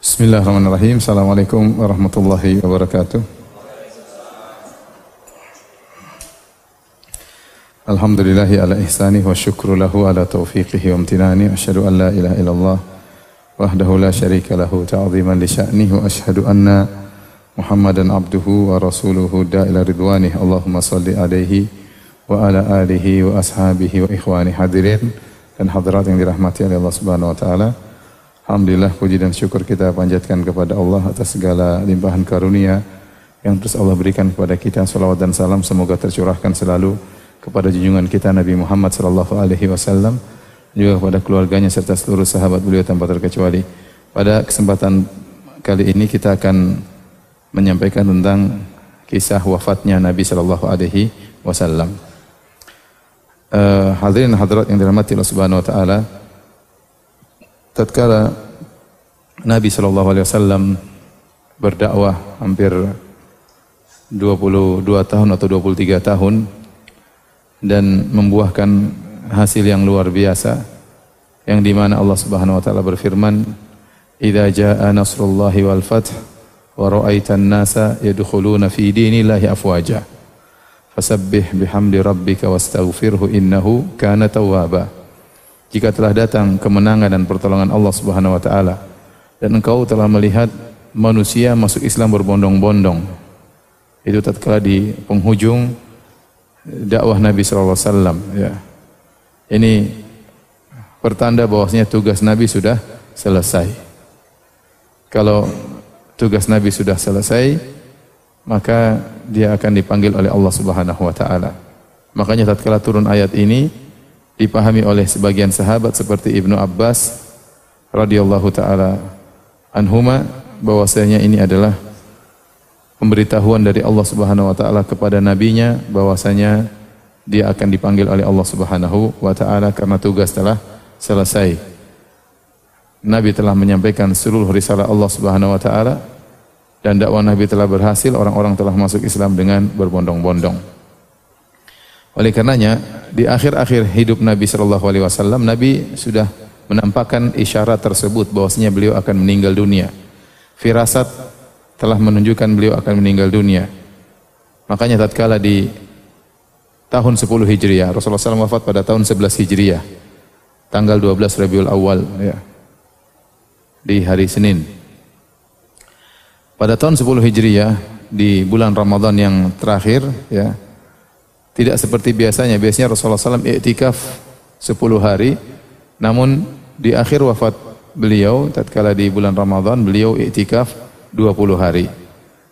Bismillahirrahmanirrahim. Assalamualaikum warahmatullahi wabarakatuh. Alhamdulillahi ala ihsani wa syukru lahu ala taufiqihi wa amtinani. Asyhadu an la ilaha illallah wahdahu la syarika lahu ta'ziman li sya'nihi wa asyhadu anna Muhammadan abduhu wa rasuluhu da'ila ridwanih. Allahumma salli alaihi wa ala alihi wa ashabihi wa ikhwani hadirin dan hadirat yang dirahmati oleh Allah Subhanahu wa taala. Alhamdulillah puji dan syukur kita panjatkan kepada Allah atas segala limpahan karunia yang terus Allah berikan kepada kita. Salawat dan salam semoga tercurahkan selalu kepada junjungan kita Nabi Muhammad sallallahu alaihi wasallam juga kepada keluarganya serta seluruh sahabat beliau tanpa terkecuali. Pada kesempatan kali ini kita akan menyampaikan tentang kisah wafatnya Nabi sallallahu alaihi wasallam. Uh, hadirin hadirat yang dirahmati Allah Subhanahu wa taala, tatkala Nabi sallallahu alaihi wasallam berdakwah hampir 22 tahun atau 23 tahun dan membuahkan hasil yang luar biasa yang di mana Allah Subhanahu wa taala berfirman idza jaa nasrullahi wal fath wa ra'aitan nasa yadkhuluna fi dinillahi afwaja. Fasabbih bihamdi rabbika wastaghfirhu innahu kana tawwaba. Jika telah datang kemenangan dan pertolongan Allah Subhanahu wa taala dan engkau telah melihat manusia masuk Islam berbondong-bondong. Itu tatkala di penghujung dakwah Nabi sallallahu alaihi wasallam ya. Ini pertanda bahwasanya tugas Nabi sudah selesai. Kalau tugas Nabi sudah selesai, maka dia akan dipanggil oleh Allah Subhanahu wa taala. Makanya tatkala turun ayat ini, dipahami oleh sebagian sahabat seperti Ibnu Abbas radhiyallahu taala anhuma bahwasanya ini adalah pemberitahuan dari Allah Subhanahu wa taala kepada nabinya bahwasanya dia akan dipanggil oleh Allah Subhanahu wa taala karena tugas telah selesai. Nabi telah menyampaikan seluruh risalah Allah Subhanahu wa taala dan dakwah Nabi telah berhasil, orang-orang telah masuk Islam dengan berbondong-bondong. Oleh karenanya di akhir-akhir hidup Nabi Shallallahu Alaihi Wasallam Nabi sudah menampakkan isyarat tersebut bahwasanya beliau akan meninggal dunia. Firasat telah menunjukkan beliau akan meninggal dunia. Makanya tatkala di tahun 10 Hijriah Rasulullah SAW wafat pada tahun 11 Hijriah tanggal 12 Rabiul Awal ya. Di hari Senin. Pada tahun 10 Hijriah di bulan Ramadan yang terakhir ya tidak seperti biasanya. Biasanya Rasulullah SAW iktikaf 10 hari. Namun di akhir wafat beliau, tatkala di bulan Ramadan, beliau iktikaf 20 hari.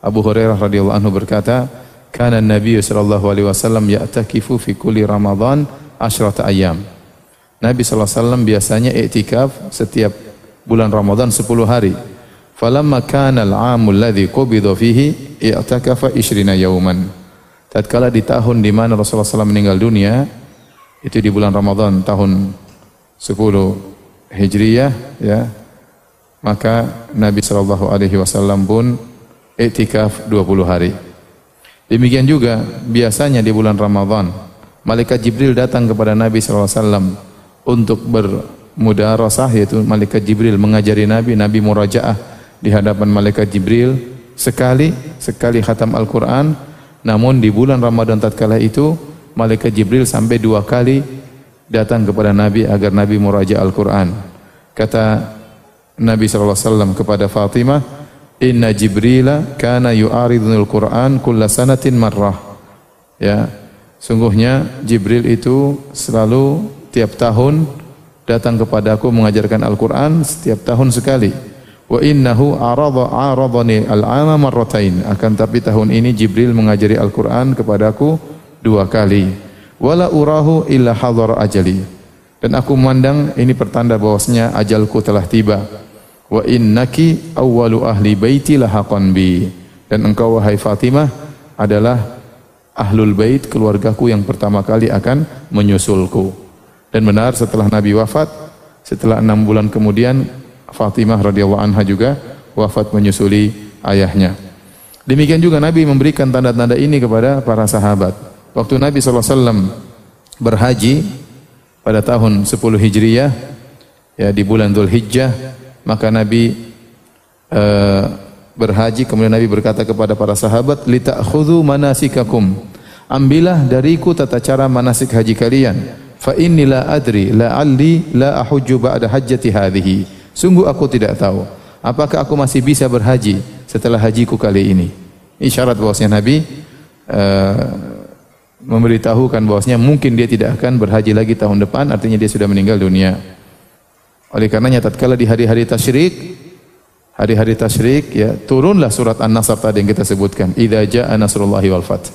Abu Hurairah radhiyallahu anhu berkata, "Kana Nabi sallallahu alaihi wasallam ya'takifu fi kulli Ramadan asyrata ayyam." Nabi sallallahu alaihi wasallam biasanya iktikaf setiap bulan Ramadan 10 hari. Falamma kana al-'amul ladzi qubida fihi i'takafa 20 yawman. Tatkala di tahun di mana Rasulullah SAW meninggal dunia, itu di bulan Ramadan tahun 10 Hijriyah, ya, maka Nabi Shallallahu Alaihi Wasallam pun iktikaf 20 hari. Demikian juga biasanya di bulan Ramadan, malaikat Jibril datang kepada Nabi Shallallahu Alaihi Wasallam untuk bermudarasah yaitu malaikat Jibril mengajari Nabi, Nabi murajaah di hadapan malaikat Jibril sekali sekali khatam Al-Quran namun di bulan Ramadan tatkala itu malaikat Jibril sampai dua kali datang kepada Nabi agar Nabi muraja Al-Quran. Kata Nabi SAW kepada Fatimah, Inna Jibrila kana yu'aridunil Quran kulla sanatin marrah. Ya, sungguhnya Jibril itu selalu tiap tahun datang kepadaku mengajarkan Al-Quran setiap tahun sekali wa innahu arada aradani al-ama marratain akan tapi tahun ini Jibril mengajari Al-Qur'an kepadaku dua kali wala urahu illa hadar ajali dan aku memandang ini pertanda bahwasanya ajalku telah tiba wa innaki awwalu ahli baiti lahaqan bi dan engkau wahai Fatimah adalah ahlul bait keluargaku yang pertama kali akan menyusulku dan benar setelah Nabi wafat setelah enam bulan kemudian Fatimah radhiyallahu anha juga wafat menyusuli ayahnya. Demikian juga Nabi memberikan tanda-tanda ini kepada para sahabat. Waktu Nabi SAW berhaji pada tahun 10 Hijriyah, ya di bulan Dhul Hijjah, maka Nabi uh, berhaji. Kemudian Nabi berkata kepada para sahabat lita'khudhu manasikakum. Ambillah dariku tata cara manasik haji kalian. Fa inni la adri la'alli la ahujju ba'da hajjati hadhihi. Sungguh aku tidak tahu apakah aku masih bisa berhaji setelah hajiku kali ini. Isyarat bahwasanya Nabi uh, memberitahukan bahwasanya mungkin dia tidak akan berhaji lagi tahun depan artinya dia sudah meninggal dunia oleh karenanya tatkala di hari-hari tasyrik, hari-hari tasyrik ya, turunlah surat An-Nasr tadi yang kita sebutkan. Idza jaa nasrullahi wal fath.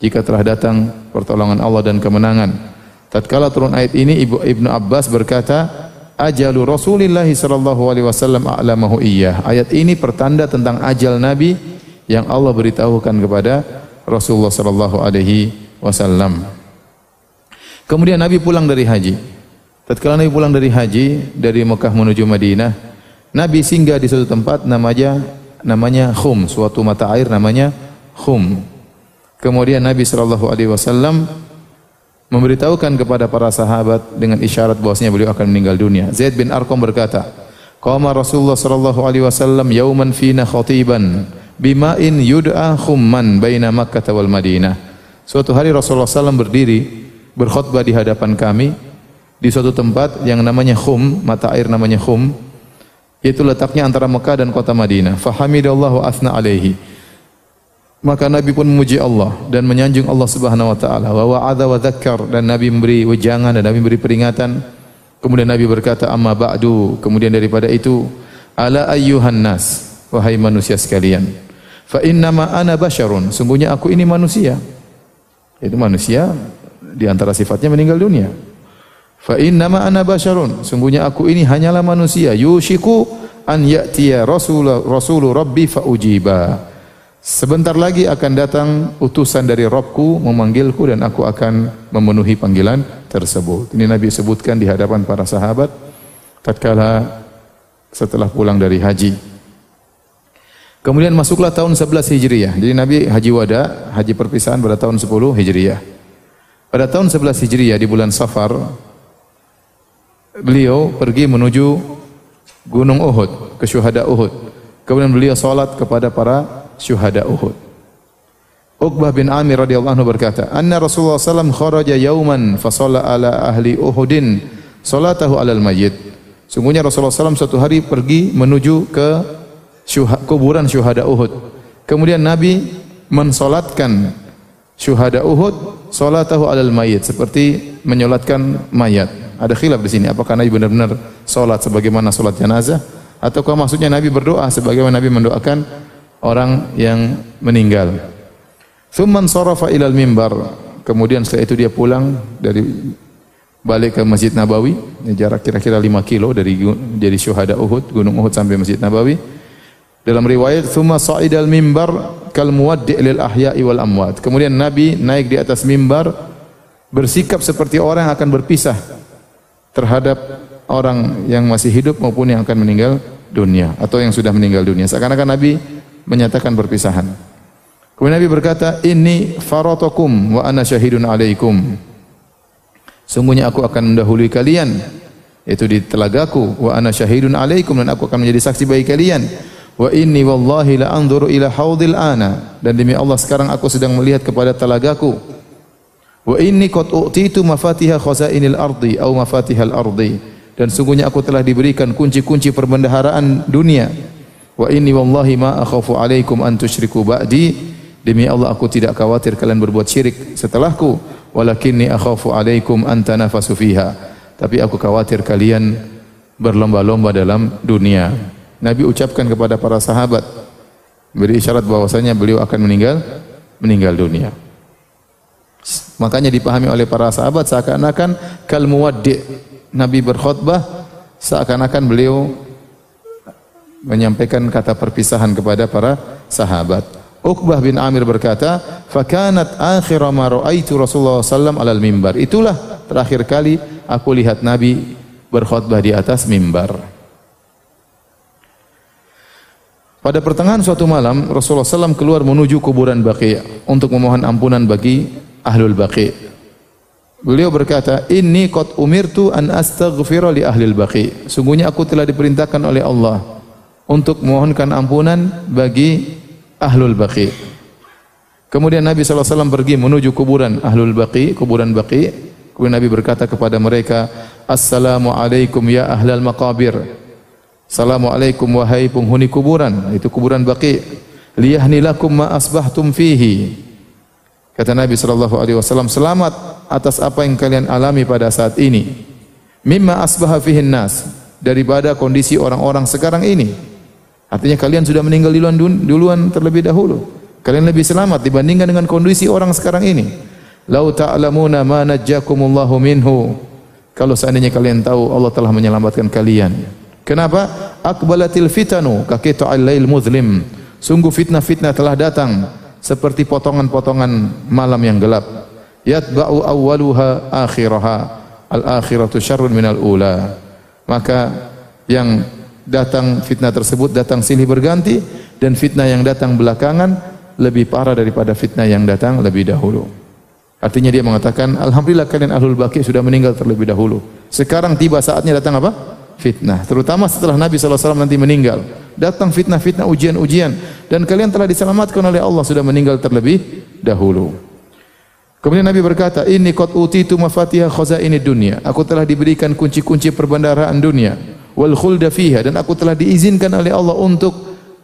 Jika telah datang pertolongan Allah dan kemenangan. Tatkala turun ayat ini Ibu Ibnu Abbas berkata, ajalu Rasulillah sallallahu alaihi wasallam a'lamahu iyyah. Ayat ini pertanda tentang ajal Nabi yang Allah beritahukan kepada Rasulullah sallallahu alaihi wasallam. Kemudian Nabi pulang dari haji. Tatkala Nabi pulang dari haji dari Mekah menuju Madinah, Nabi singgah di suatu tempat namanya namanya Khum, suatu mata air namanya Khum. Kemudian Nabi sallallahu alaihi wasallam memberitahukan kepada para sahabat dengan isyarat bahwasanya beliau akan meninggal dunia. Zaid bin Arqam berkata, "Qama Rasulullah sallallahu alaihi wasallam yauman fina khatiban bima'in yud'a khumman baina Makkah wal Madinah." Suatu hari Rasulullah SAW berdiri berkhutbah di hadapan kami di suatu tempat yang namanya Khum, mata air namanya Khum, yaitu letaknya antara Mekah dan kota Madinah. Fahamidallahu asna alaihi. Maka Nabi pun memuji Allah dan menyanjung Allah Subhanahu wa taala. Wa wa'adha wa dzakkar dan Nabi memberi wejangan dan Nabi memberi peringatan. Kemudian Nabi berkata, "Amma ba'du." Kemudian daripada itu, "Ala ayyuhan nas." Wahai manusia sekalian. Fa innama ana basyarun. Sungguhnya aku ini manusia. Itu manusia di antara sifatnya meninggal dunia. Fa innama ana basyarun. Sungguhnya aku ini hanyalah manusia. Yushiku an ya'tiya rasul rasul rabbi fa ujiba. Sebentar lagi akan datang utusan dari Robku memanggilku dan aku akan memenuhi panggilan tersebut. Ini Nabi sebutkan di hadapan para sahabat tatkala setelah pulang dari haji. Kemudian masuklah tahun 11 Hijriah. Jadi Nabi haji wada, haji perpisahan pada tahun 10 Hijriah. Pada tahun 11 Hijriah di bulan Safar, beliau pergi menuju Gunung Uhud, ke syuhada Uhud. Kemudian beliau salat kepada para syuhada Uhud. Uqbah bin Amir radhiyallahu anhu berkata, "Anna Rasulullah sallam kharaja yauman fa ala ahli Uhudin salatahu alal mayyit." Sungguhnya Rasulullah SAW satu hari pergi menuju ke kuburan syuhada Uhud. Kemudian Nabi mensolatkan syuhada Uhud salatahu alal mayyit seperti menyolatkan mayat. Ada khilaf di sini apakah Nabi benar-benar salat sebagaimana salat jenazah ataukah maksudnya Nabi berdoa sebagaimana Nabi mendoakan orang yang meninggal. Thumman sarafa ilal mimbar. Kemudian setelah itu dia pulang dari balik ke Masjid Nabawi, jarak kira-kira 5 kilo dari dari syuhada Uhud, Gunung Uhud sampai Masjid Nabawi. Dalam riwayat thumma sa'idal mimbar kal muwaddi' lil ahya'i wal amwat. Kemudian Nabi naik di atas mimbar bersikap seperti orang yang akan berpisah terhadap orang yang masih hidup maupun yang akan meninggal dunia atau yang sudah meninggal dunia. Seakan-akan Nabi menyatakan perpisahan. Kemudian Nabi berkata, "Ini faratokum wa ana syahidun alaikum." Sungguhnya aku akan mendahului kalian yaitu di telagaku wa ana syahidun alaikum dan aku akan menjadi saksi bagi kalian. Wa inni wallahi la anzuru ila haudil ana dan demi Allah sekarang aku sedang melihat kepada telagaku Wa inni qad u'titu mafatiha khazainil ardi au mafatihal ardi. Dan sungguhnya aku telah diberikan kunci-kunci perbendaharaan dunia. Wa inni wallahi ma akhafu alaikum an tusyriku ba'di. Demi Allah aku tidak khawatir kalian berbuat syirik setelahku. Walakinni akhafu alaikum an tanafasu fiha. Tapi aku khawatir kalian berlomba-lomba dalam dunia. Nabi ucapkan kepada para sahabat beri isyarat bahwasanya beliau akan meninggal meninggal dunia. Makanya dipahami oleh para sahabat seakan-akan kal muwaddi. Nabi berkhutbah seakan-akan beliau menyampaikan kata perpisahan kepada para sahabat. Uqbah bin Amir berkata, "Fakanat akhir ma raaitu Rasulullah sallam alal mimbar." Itulah terakhir kali aku lihat Nabi berkhutbah di atas mimbar. Pada pertengahan suatu malam, Rasulullah SAW keluar menuju kuburan Baqi' untuk memohon ampunan bagi ahlul baqi. Beliau berkata, "Inni qad umirtu an astaghfira li ahlil baqi." Sungguhnya aku telah diperintahkan oleh Allah untuk memohonkan ampunan bagi ahlul baqi. Kemudian Nabi SAW pergi menuju kuburan ahlul baqi, kuburan baqi. Kemudian Nabi berkata kepada mereka, Assalamualaikum ya ahlal maqabir. Assalamualaikum wahai penghuni kuburan. Itu kuburan baqi. Liyahni lakum ma asbahtum fihi. Kata Nabi sallallahu alaihi wasallam, selamat atas apa yang kalian alami pada saat ini. Mimma asbaha fihin nas daripada kondisi orang-orang sekarang ini. Artinya kalian sudah meninggal duluan, duluan terlebih dahulu. Kalian lebih selamat dibandingkan dengan kondisi orang sekarang ini. Lau ta'lamuna ma najjakumullahu minhu. Kalau seandainya kalian tahu Allah telah menyelamatkan kalian. Kenapa? Akbalatil fitanu kaqitu al-lail muzlim. Sungguh fitnah-fitnah telah datang seperti potongan-potongan malam yang gelap. Yatba'u awwaluha akhiraha. Al-akhiratu syarrun minal ula. Maka yang datang fitnah tersebut datang silih berganti dan fitnah yang datang belakangan lebih parah daripada fitnah yang datang lebih dahulu. Artinya dia mengatakan, Alhamdulillah kalian ahlul baqi sudah meninggal terlebih dahulu. Sekarang tiba saatnya datang apa? Fitnah. Terutama setelah Nabi SAW nanti meninggal. Datang fitnah-fitnah, ujian-ujian. Dan kalian telah diselamatkan oleh Allah sudah meninggal terlebih dahulu. Kemudian Nabi berkata, Ini kot utitu mafatihah ini dunia. Aku telah diberikan kunci-kunci perbendaraan dunia wal khulda fiha dan aku telah diizinkan oleh Allah untuk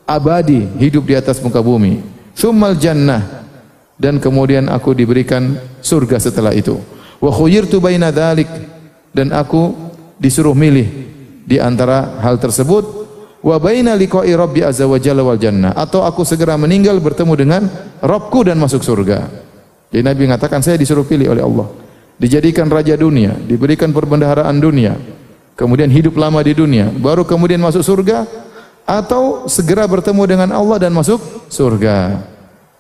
abadi hidup di atas muka bumi. Tsummal jannah dan kemudian aku diberikan surga setelah itu. Wa khuyirtu baina dzalik dan aku disuruh milih di antara hal tersebut wa baina liqa'i rabbi azza wa jalla wal jannah atau aku segera meninggal bertemu dengan Rabbku dan masuk surga. Jadi Nabi mengatakan saya disuruh pilih oleh Allah. Dijadikan raja dunia, diberikan perbendaharaan dunia, kemudian hidup lama di dunia, baru kemudian masuk surga atau segera bertemu dengan Allah dan masuk surga.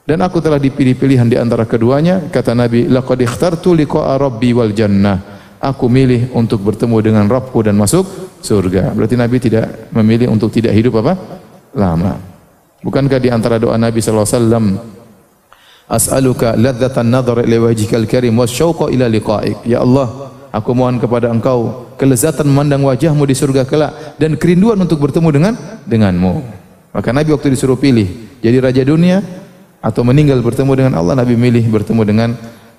Dan aku telah dipilih pilihan di antara keduanya, kata Nabi, laqad ikhtartu liqa'a rabbi wal jannah. Aku milih untuk bertemu dengan Rabbku dan masuk surga. Berarti Nabi tidak memilih untuk tidak hidup apa? Lama. Bukankah di antara doa Nabi sallallahu alaihi wasallam As'aluka ladzatan nadhar ila wajhikal karim wasyauqa ila liqa'ik. Ya Allah, Aku mohon kepada engkau kelezatan memandang wajahmu di surga kelak dan kerinduan untuk bertemu dengan denganmu. Maka Nabi waktu disuruh pilih jadi raja dunia atau meninggal bertemu dengan Allah, Nabi milih bertemu dengan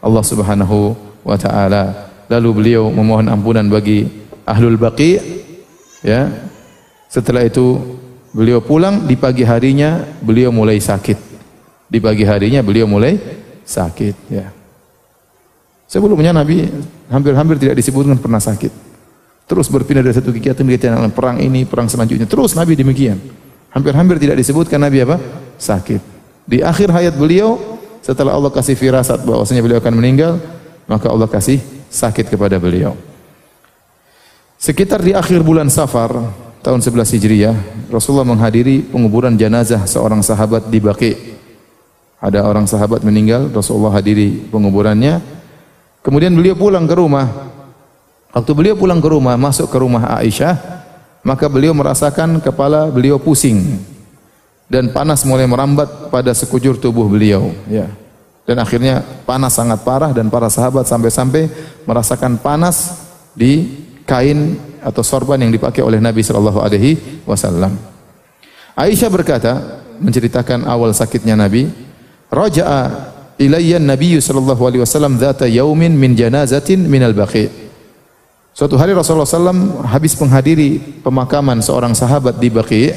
Allah Subhanahu wa taala. Lalu beliau memohon ampunan bagi ahlul baqi ya. Setelah itu beliau pulang di pagi harinya beliau mulai sakit. Di pagi harinya beliau mulai sakit ya. Sebelumnya Nabi hampir-hampir tidak disebutkan pernah sakit. Terus berpindah dari satu kegiatan ke kegiatan perang ini, perang selanjutnya. Terus Nabi demikian. Hampir-hampir tidak disebutkan Nabi apa? Sakit. Di akhir hayat beliau, setelah Allah kasih firasat bahwasanya beliau akan meninggal, maka Allah kasih sakit kepada beliau. Sekitar di akhir bulan Safar tahun 11 Hijriah, Rasulullah menghadiri penguburan jenazah seorang sahabat di Baqi. Ada orang sahabat meninggal, Rasulullah hadiri penguburannya. Kemudian beliau pulang ke rumah. Waktu beliau pulang ke rumah, masuk ke rumah Aisyah, maka beliau merasakan kepala beliau pusing dan panas mulai merambat pada sekujur tubuh beliau, ya. Dan akhirnya panas sangat parah dan para sahabat sampai-sampai merasakan panas di kain atau sorban yang dipakai oleh Nabi sallallahu alaihi wasallam. Aisyah berkata, menceritakan awal sakitnya Nabi, "Raja'a ilayya Nabi sallallahu alaihi wasallam dzata yaumin min janazatin minal baqi. Suatu hari Rasulullah SAW habis menghadiri pemakaman seorang sahabat di Baqi.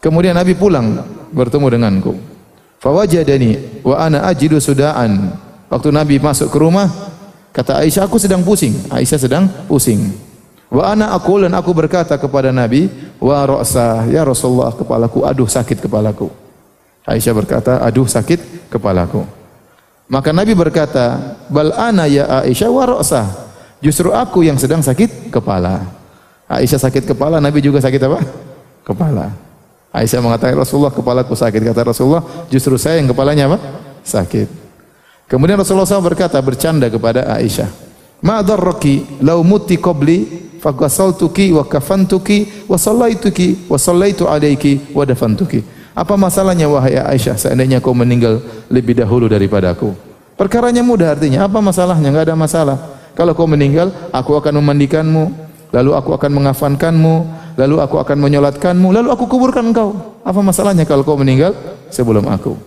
Kemudian Nabi pulang bertemu denganku. Fawajadani wa ana ajidu sudaan. Waktu Nabi masuk ke rumah, kata Aisyah, aku sedang pusing. Aisyah sedang pusing. Wa ana aqul dan aku berkata kepada Nabi, wa ra'sa, ya Rasulullah, kepalaku aduh sakit kepalaku. Aisyah berkata, aduh sakit kepalaku. Maka Nabi berkata, "Bal ana ya Aisyah wa ra'sah." Justru aku yang sedang sakit kepala. Aisyah sakit kepala, Nabi juga sakit apa? Kepala. Aisyah mengatakan, "Rasulullah, kepalaku sakit." Kata Rasulullah, "Justru saya yang kepalanya apa? Sakit." Kemudian Rasulullah SAW berkata bercanda kepada Aisyah, "Ma darraki law muti qabli faqasaltuki wa kafantuki wa sallaituki wa sallaitu alayki wa dafantuki." Apa masalahnya wahai Aisyah seandainya kau meninggal lebih dahulu daripada aku? Perkaranya mudah artinya. Apa masalahnya? Enggak ada masalah. Kalau kau meninggal, aku akan memandikanmu, lalu aku akan mengafankanmu, lalu aku akan menyolatkanmu, lalu aku kuburkan engkau. Apa masalahnya kalau kau meninggal sebelum aku?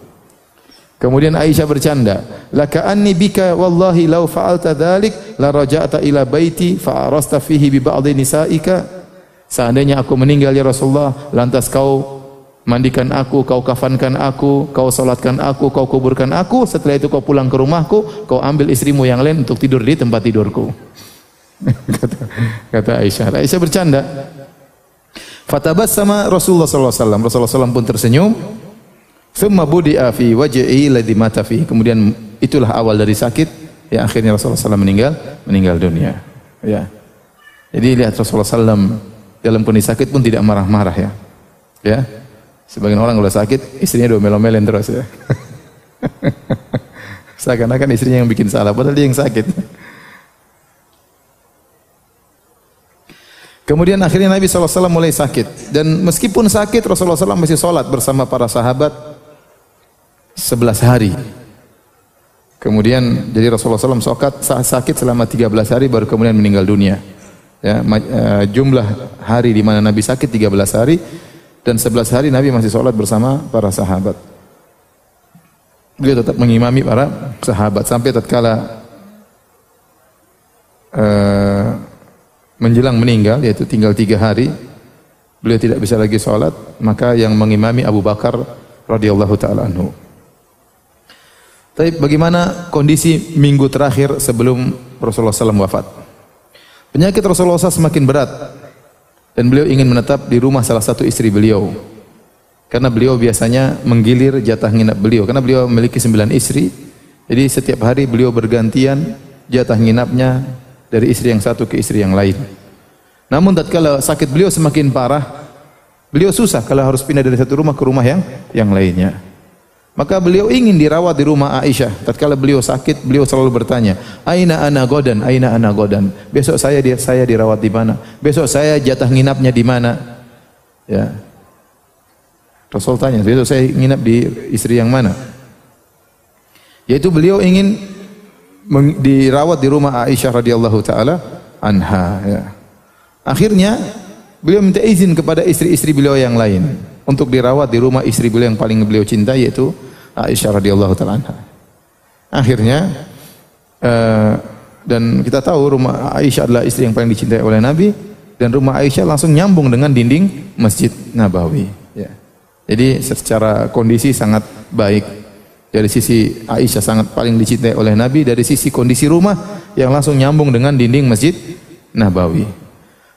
Kemudian Aisyah bercanda, "Laka anni bika wallahi law fa'alta dzalik la raja'ta ila baiti fa arasta fihi bi ba'dhi nisa'ika." Seandainya aku meninggal ya Rasulullah, lantas kau mandikan aku, kau kafankan aku, kau salatkan aku, kau kuburkan aku, setelah itu kau pulang ke rumahku, kau ambil istrimu yang lain untuk tidur di tempat tidurku. kata, kata Aisyah. Aisyah bercanda. Fatabas sama Rasulullah SAW. Rasulullah SAW pun tersenyum. Thumma budi'a fi waj'i ladhi mata fi. Kemudian itulah awal dari sakit ya akhirnya Rasulullah SAW meninggal meninggal dunia. Ya. Jadi lihat Rasulullah SAW dalam kondisi sakit pun tidak marah-marah ya. Ya. Sebagian orang kalau sakit istrinya domel-domelin terus ya. Seakan-akan istrinya yang bikin salah padahal dia yang sakit. Kemudian akhirnya Nabi SAW mulai sakit. Dan meskipun sakit, Rasulullah SAW masih sholat bersama para sahabat 11 hari. Kemudian jadi Rasulullah SAW sokat, sakit selama 13 hari baru kemudian meninggal dunia. Ya, uh, jumlah hari di mana Nabi sakit 13 hari dan 11 hari Nabi masih sholat bersama para sahabat. Beliau tetap mengimami para sahabat sampai tatkala uh, menjelang meninggal yaitu tinggal tiga hari beliau tidak bisa lagi sholat maka yang mengimami Abu Bakar radhiyallahu taala anhu. Tapi bagaimana kondisi minggu terakhir sebelum Rasulullah SAW wafat? Penyakit Rasulullah SAW semakin berat dan beliau ingin menetap di rumah salah satu istri beliau. Karena beliau biasanya menggilir jatah nginap beliau. Karena beliau memiliki sembilan istri. Jadi setiap hari beliau bergantian jatah nginapnya dari istri yang satu ke istri yang lain. Namun tatkala sakit beliau semakin parah, beliau susah kalau harus pindah dari satu rumah ke rumah yang yang lainnya. Maka beliau ingin dirawat di rumah Aisyah. Tatkala beliau sakit, beliau selalu bertanya, "Aina ana godan? Aina ana godan?" Besok saya dia saya dirawat di mana? Besok saya jatah nginapnya di mana? Ya. Rasul tanya, "Besok saya nginap di istri yang mana?" Yaitu beliau ingin dirawat di rumah Aisyah radhiyallahu taala anha ya. Akhirnya beliau minta izin kepada istri-istri beliau yang lain untuk dirawat di rumah istri beliau yang paling beliau cintai yaitu Aisyah radhiyallahu taala Akhirnya uh, dan kita tahu rumah Aisyah adalah istri yang paling dicintai oleh Nabi dan rumah Aisyah langsung nyambung dengan dinding Masjid Nabawi ya. Jadi secara kondisi sangat baik dari sisi Aisyah sangat paling dicintai oleh Nabi dari sisi kondisi rumah yang langsung nyambung dengan dinding Masjid Nabawi.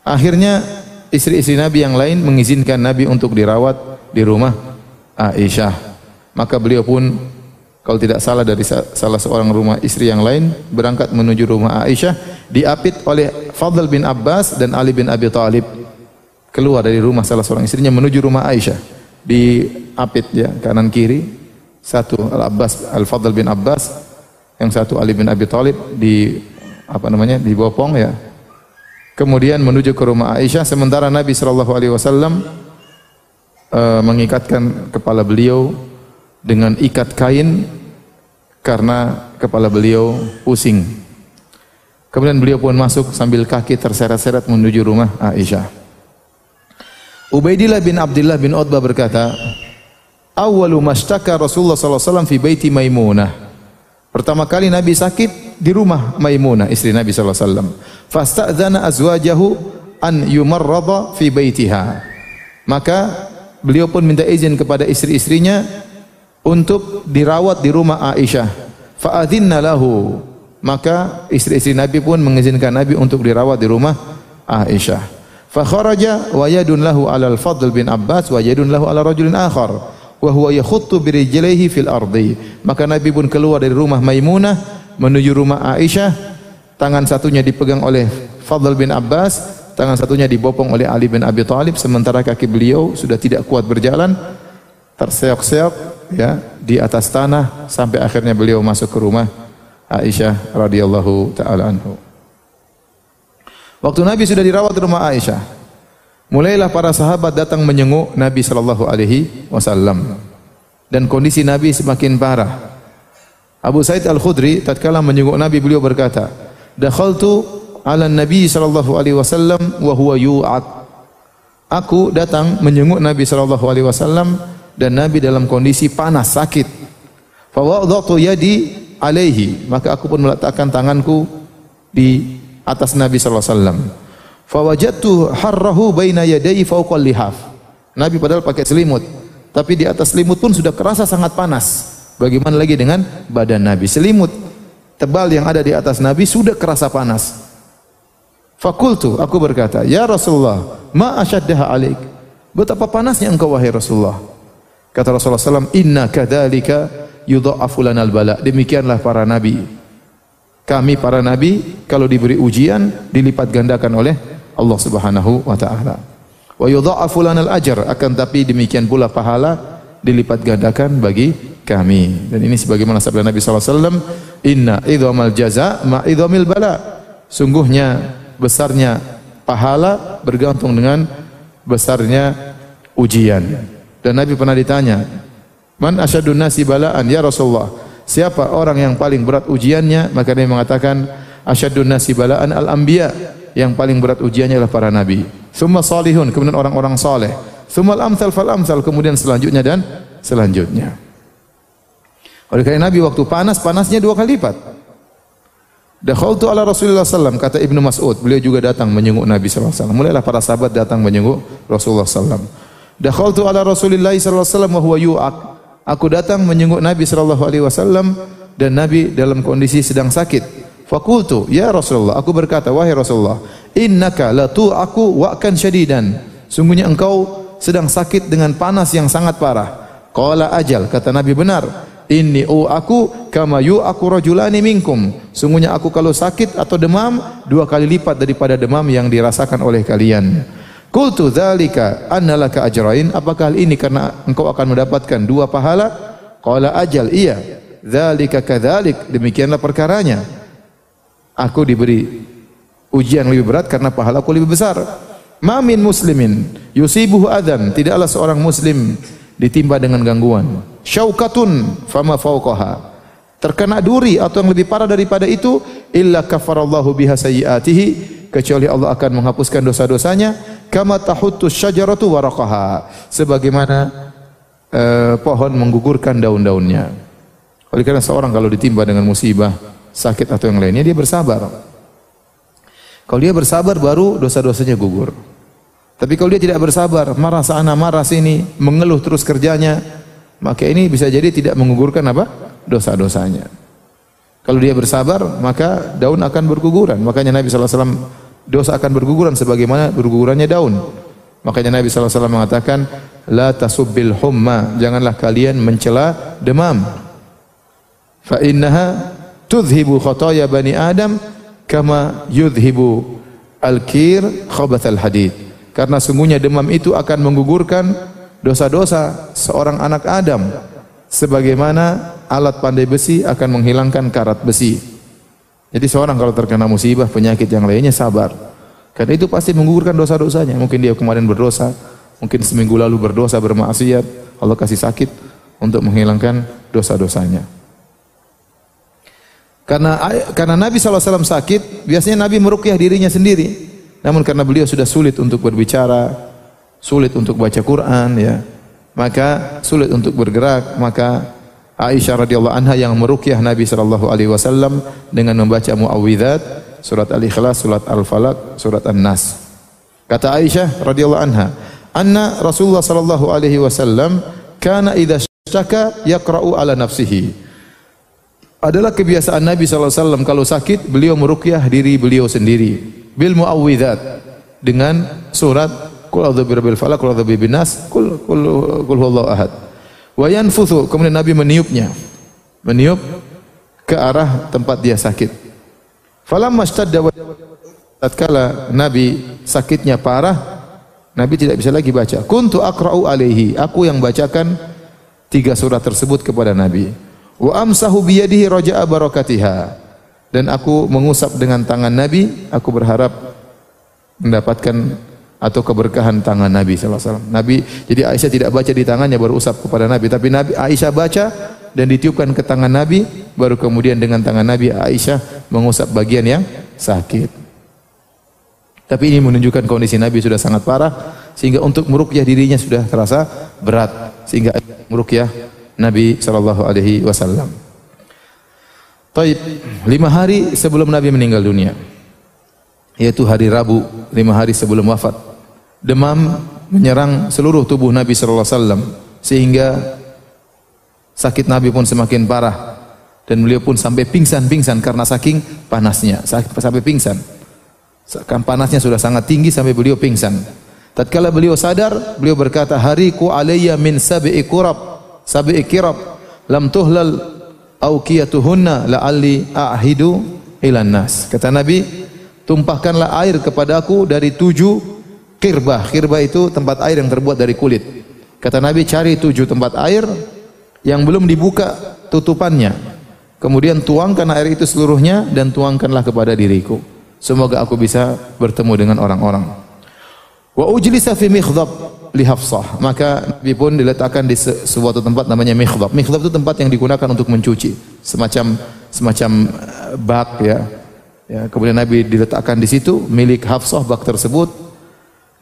Akhirnya istri-istri Nabi yang lain mengizinkan Nabi untuk dirawat di rumah Aisyah. Maka beliau pun kalau tidak salah dari salah seorang rumah istri yang lain berangkat menuju rumah Aisyah diapit oleh Fadl bin Abbas dan Ali bin Abi Thalib keluar dari rumah salah seorang istrinya menuju rumah Aisyah diapit ya kanan kiri satu Al Abbas Al Fadl bin Abbas yang satu Ali bin Abi Thalib di apa namanya dibopong ya kemudian menuju ke rumah Aisyah sementara Nabi sallallahu alaihi wasallam uh, mengikatkan kepala beliau dengan ikat kain karena kepala beliau pusing. Kemudian beliau pun masuk sambil kaki terseret-seret menuju rumah Aisyah. Ubaidillah bin Abdullah bin Utbah berkata, "Awwalu mashtaka Rasulullah sallallahu alaihi wasallam fi baiti Maimunah." Pertama kali Nabi sakit di rumah Maimunah, istri Nabi sallallahu alaihi wasallam. Fasta'dzana azwajahu an yumarrada fi baitiha. Maka beliau pun minta izin kepada istri-istrinya untuk dirawat di rumah Aisyah. Fa'adzinna lahu. Maka istri-istri Nabi pun mengizinkan Nabi untuk dirawat di rumah Aisyah. Fa kharaja wa yadun lahu 'ala al-Fadl bin Abbas wa yadun lahu 'ala rajulin akhar wa huwa yakhuttu bi rijlaihi fil ardi. Maka Nabi pun keluar dari rumah Maimunah menuju rumah Aisyah, tangan satunya dipegang oleh Fadl bin Abbas, tangan satunya dibopong oleh Ali bin Abi Thalib sementara kaki beliau sudah tidak kuat berjalan, terseok-seok ya di atas tanah sampai akhirnya beliau masuk ke rumah Aisyah radhiyallahu taala anhu. Waktu Nabi sudah dirawat di rumah Aisyah, Mulailah para sahabat datang menyenguk Nabi sallallahu alaihi wasallam. Dan kondisi Nabi semakin parah. Abu Said Al-Khudri tatkala menyenguk Nabi beliau berkata, "Dakhaltu 'ala Nabi sallallahu alaihi wasallam wa huwa yu'at." aku datang menjenguk Nabi sallallahu alaihi wasallam dan Nabi dalam kondisi panas, sakit. Fa wada'tu yadi alaihi, maka aku pun meletakkan tanganku di atas Nabi sallallahu alaihi wasallam. Fa wajadtu harrahu baina yadayhi fawqa lihaf. Nabi padahal pakai selimut, tapi di atas selimut pun sudah kerasa sangat panas. Bagaimana lagi dengan badan Nabi? Selimut tebal yang ada di atas Nabi sudah kerasa panas. Fakultu, aku berkata, Ya Rasulullah, ma asyaddaha alik. Betapa panasnya engkau wahai Rasulullah. Kata Rasulullah SAW, Inna kadhalika yudha'afu lanal bala. Demikianlah para nabi. Kami para nabi, kalau diberi ujian, dilipat gandakan oleh Allah Subhanahu wa taala. Wa yudha'afu lanal ajar, akan tapi demikian pula pahala dilipat gandakan bagi kami. Dan ini sebagaimana sabda Nabi SAW, Inna idhamal jaza ma idhamil bala. Sungguhnya besarnya pahala bergantung dengan besarnya ujian. Dan Nabi pernah ditanya, Man asyadun nasi balaan ya Rasulullah? Siapa orang yang paling berat ujiannya? Maka dia mengatakan, Asyadun nasi balaan al-anbiya. Yang paling berat ujiannya adalah para nabi. Summa salihun, kemudian orang-orang saleh. Summa al-amthal fal-amthal, kemudian selanjutnya dan selanjutnya. Oleh karena Nabi waktu panas, panasnya dua kali lipat. Dakhaltu ala Rasulullah sallam kata Ibnu Mas'ud, beliau juga datang menyenguk Nabi wasallam. Mulailah para sahabat datang menyenguk Rasulullah sallam. Dakhaltu ala Rasulillah sallallahu wa huwa yu'aq. Aku datang menyenguk Nabi sallallahu alaihi wasallam dan Nabi dalam kondisi sedang sakit. Fakultu, ya Rasulullah, aku berkata, wahai Rasulullah, innaka la tu'aku wa'kan syadidan. Sungguhnya engkau sedang sakit dengan panas yang sangat parah. Qala ajal, kata Nabi benar. Inni u aku kama yu aku rajulani minkum. Sungguhnya aku kalau sakit atau demam dua kali lipat daripada demam yang dirasakan oleh kalian. Qultu dzalika annalaka ajrain. Apakah hal ini karena engkau akan mendapatkan dua pahala? Qala ajal, iya. Dzalika kadzalik. Demikianlah perkaranya. Aku diberi ujian lebih berat karena pahalaku lebih besar. Mamin muslimin yusibuhu adan. Tidaklah seorang muslim ditimpa dengan gangguan. Syaukatun fama fauqaha. Terkena duri atau yang lebih parah daripada itu illa kafarallahu biha sayyiatihi kecuali Allah akan menghapuskan dosa-dosanya kama tahuttu syajaratu waraqaha sebagaimana uh, pohon menggugurkan daun-daunnya. Oleh karena seorang kalau ditimpa dengan musibah, sakit atau yang lainnya dia bersabar. Kalau dia bersabar baru dosa-dosanya gugur. Tapi kalau dia tidak bersabar, marah sana, marah sini, mengeluh terus kerjanya, maka ini bisa jadi tidak menggugurkan apa? dosa-dosanya. Kalau dia bersabar, maka daun akan berguguran. Makanya Nabi SAW dosa akan berguguran sebagaimana bergugurannya daun. Makanya Nabi SAW mengatakan, La tasubbil humma, janganlah kalian mencela demam. Fa innaha tudhibu khataya bani Adam kama yudhibu al-kir khabathal hadid. Karena sungguhnya demam itu akan menggugurkan dosa-dosa seorang anak Adam sebagaimana alat pandai besi akan menghilangkan karat besi. Jadi seorang kalau terkena musibah, penyakit yang lainnya sabar. Karena itu pasti menggugurkan dosa-dosanya. Mungkin dia kemarin berdosa, mungkin seminggu lalu berdosa, bermaksiat, Allah kasih sakit untuk menghilangkan dosa-dosanya. Karena karena Nabi SAW sakit, biasanya Nabi merukyah dirinya sendiri. Namun karena beliau sudah sulit untuk berbicara, sulit untuk baca Quran ya, maka sulit untuk bergerak, maka Aisyah radhiyallahu anha yang meruqyah Nabi sallallahu alaihi wasallam dengan membaca muawwidzat, surat Al-Ikhlas, surat Al-Falaq, surat An-Nas. Kata Aisyah radhiyallahu anha, anna Rasulullah sallallahu alaihi wasallam kana idza syaka yaqra'u ala nafsihi. Adalah kebiasaan Nabi sallallahu alaihi wasallam. Kalau sakit beliau meruqyah diri beliau sendiri. Bil muawwidzat dengan surat qul a'udzu birabbil falaq qul a'udzu birabbin nas qul qul qul huwallahu ahad. Wa yanfuthu. Kemudian nabi meniupnya. Meniup ke arah tempat dia sakit. Falamma stadda tatkala nabi sakitnya parah nabi tidak bisa lagi baca. Kuntu aqra'u alaihi. Aku yang bacakan tiga surat tersebut kepada nabi wa amsahu biyadihi raja'a barakatiha dan aku mengusap dengan tangan Nabi, aku berharap mendapatkan atau keberkahan tangan Nabi sallallahu alaihi wasallam. Nabi jadi Aisyah tidak baca di tangannya baru usap kepada Nabi, tapi Nabi Aisyah baca dan ditiupkan ke tangan Nabi, baru kemudian dengan tangan Nabi Aisyah mengusap bagian yang sakit. Tapi ini menunjukkan kondisi Nabi sudah sangat parah sehingga untuk meruqyah dirinya sudah terasa berat sehingga meruqyah Nabi sallallahu alaihi wasallam. Taib, lima hari sebelum Nabi meninggal dunia, yaitu hari Rabu, lima hari sebelum wafat, demam menyerang seluruh tubuh Nabi sallallahu alaihi wasallam sehingga sakit Nabi pun semakin parah dan beliau pun sampai pingsan-pingsan karena saking panasnya, sampai pingsan. Kan panasnya sudah sangat tinggi sampai beliau pingsan. Tatkala beliau sadar, beliau berkata, "Hariku alayya min sab'i kurab, sab'i kirab, lam tuhlal awqiyatuhunna la'alli a'hidu ilan nas." Kata Nabi, "Tumpahkanlah air kepadaku dari tujuh kirbah. Kirbah itu tempat air yang terbuat dari kulit." Kata Nabi, "Cari tujuh tempat air yang belum dibuka tutupannya. Kemudian tuangkan air itu seluruhnya dan tuangkanlah kepada diriku." Semoga aku bisa bertemu dengan orang-orang. Wa ujlisa fi mikhdab li Hafsah. Maka Nabi pun diletakkan di sebuah tempat namanya mikhdab. Mikhdab itu tempat yang digunakan untuk mencuci, semacam semacam eh, bak ya. Ya, kemudian Nabi diletakkan di situ milik Hafsah bak tersebut.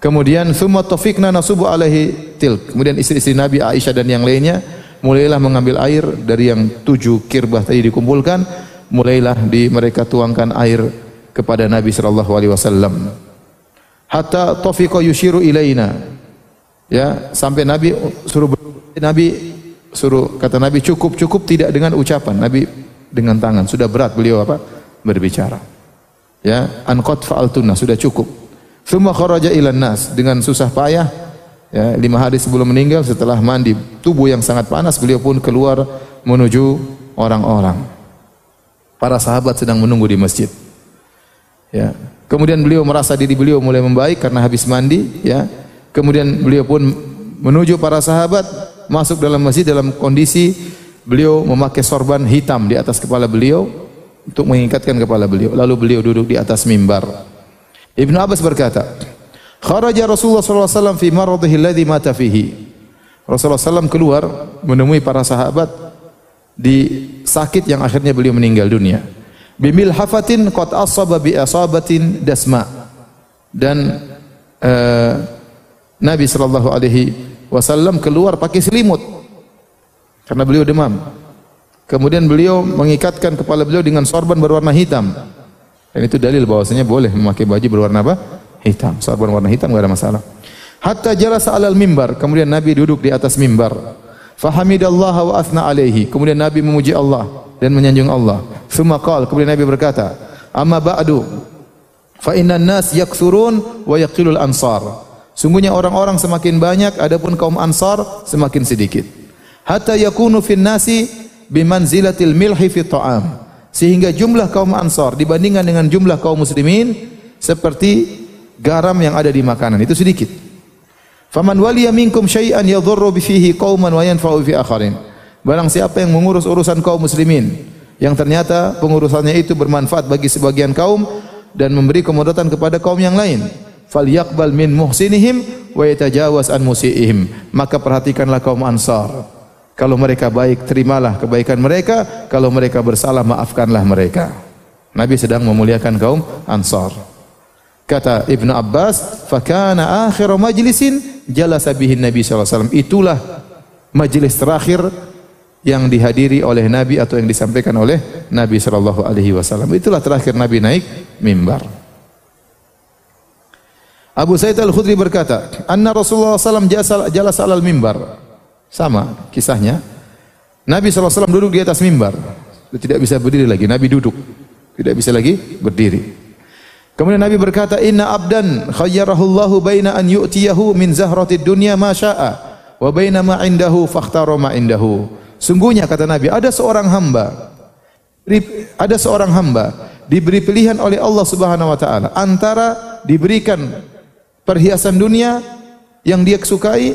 Kemudian summa tafiqna nasubu alaihi til. Kemudian istri-istri Nabi Aisyah dan yang lainnya mulailah mengambil air dari yang tujuh kirbah tadi dikumpulkan, mulailah di mereka tuangkan air kepada Nabi sallallahu alaihi wasallam. Hatta tafiqa yushiru ilaina. Ya, sampai Nabi suruh Nabi suruh kata Nabi cukup cukup tidak dengan ucapan, Nabi dengan tangan. Sudah berat beliau apa? berbicara. Ya, an qad fa'altunna sudah cukup. Thumma kharaja ilan nas dengan susah payah ya, lima hari sebelum meninggal setelah mandi tubuh yang sangat panas beliau pun keluar menuju orang-orang. Para sahabat sedang menunggu di masjid. Ya. Kemudian beliau merasa diri beliau mulai membaik karena habis mandi, ya. Kemudian beliau pun menuju para sahabat masuk dalam masjid dalam kondisi beliau memakai sorban hitam di atas kepala beliau untuk mengikatkan kepala beliau. Lalu beliau duduk di atas mimbar. Ibnu Abbas berkata, "Kharaja Rasulullah wasallam fi maradhihi alladhi mata fihi." Rasulullah SAW keluar menemui para sahabat di sakit yang akhirnya beliau meninggal dunia bimil hafatin qad asaba bi asabatin dasma dan uh, Nabi sallallahu alaihi wasallam keluar pakai selimut karena beliau demam. Kemudian beliau mengikatkan kepala beliau dengan sorban berwarna hitam. Dan itu dalil bahwasanya boleh memakai baju berwarna apa? Hitam. Sorban warna hitam enggak ada masalah. Hatta jalasa alal mimbar. Kemudian Nabi duduk di atas mimbar. Fahamidallaha wa athna alaihi. Kemudian Nabi memuji Allah dan menyanjung Allah. Thumma qala, kemudian Nabi berkata, "Amma ba'du, fa inna nas yaksurun wa yaqilul ansar." Sungguhnya orang-orang semakin banyak, adapun kaum Ansar semakin sedikit. Hatta yakunu fin nasi bimanzilatil milhi fi ta'am. Sehingga jumlah kaum Ansar dibandingkan dengan jumlah kaum muslimin seperti garam yang ada di makanan itu sedikit. Faman waliya minkum syai'an yadhurru bihi qauman wa yanfa'u fi akharin. Barang siapa yang mengurus urusan kaum muslimin yang ternyata pengurusannya itu bermanfaat bagi sebagian kaum dan memberi kemudaratan kepada kaum yang lain. Falyaqbal min muhsinihim wa yatajawaz an musiihim. Maka perhatikanlah kaum Ansar. Kalau mereka baik, terimalah kebaikan mereka. Kalau mereka bersalah, maafkanlah mereka. Nabi sedang memuliakan kaum Ansar. Kata Ibn Abbas, "Fakana akhir majlisin jalasa bihi Nabi wasallam." Itulah majlis terakhir yang dihadiri oleh Nabi atau yang disampaikan oleh Nabi sallallahu alaihi wasallam. Itulah terakhir Nabi naik mimbar. Abu Sa'id Al-Khudri berkata, "Anna Rasulullah SAW jalas alal mimbar." Sama kisahnya. Nabi SAW duduk di atas mimbar. Tidak bisa berdiri lagi. Nabi duduk. Tidak bisa lagi berdiri. Kemudian Nabi berkata, "Inna abdan khayyarahullahu baina an yu'tiyahu min zahratid dunya ma syaa wa baina ma indahu fakhtara ma indahu." Sungguhnya kata Nabi, ada seorang hamba ada seorang hamba diberi pilihan oleh Allah Subhanahu wa taala antara diberikan perhiasan dunia yang dia sukai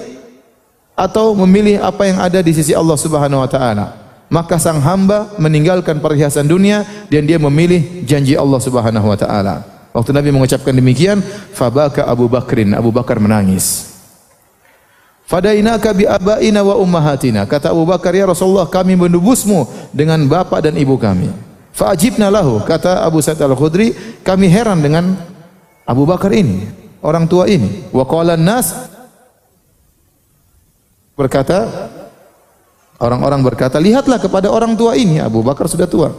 atau memilih apa yang ada di sisi Allah Subhanahu wa taala. Maka sang hamba meninggalkan perhiasan dunia dan dia memilih janji Allah Subhanahu wa taala. Waktu Nabi mengucapkan demikian, fabaka Abu Bakrin, Abu Bakar menangis. Fadainaka bi abaina wa ummahatina. Kata Abu Bakar, "Ya Rasulullah, kami menebusmu dengan bapak dan ibu kami." Fa'ajibna lahu. Kata Abu Sa'id Al-Khudri, kami heran dengan Abu Bakar ini. Orang tua ini. Wa qala nas berkata orang-orang berkata, "Lihatlah kepada orang tua ini, Abu Bakar sudah tua."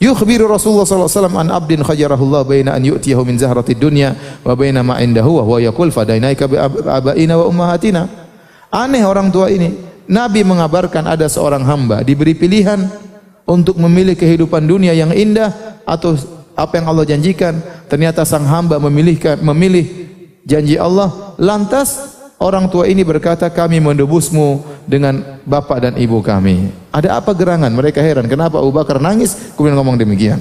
Yukhbiru Rasulullah sallallahu alaihi wasallam an abdin khajarahullah baina an yu'tiyahu min zahrati dunya wa baina ma indahu wa huwa yaqul fadainaika bi abaina wa ummahatina. Aneh orang tua ini. Nabi mengabarkan ada seorang hamba diberi pilihan untuk memilih kehidupan dunia yang indah atau apa yang Allah janjikan. Ternyata sang hamba memilihkan memilih janji Allah. Lantas Orang tua ini berkata, kami mendebusmu dengan bapak dan ibu kami. Ada apa gerangan? Mereka heran. Kenapa Abu Bakar nangis? Kemudian ngomong demikian.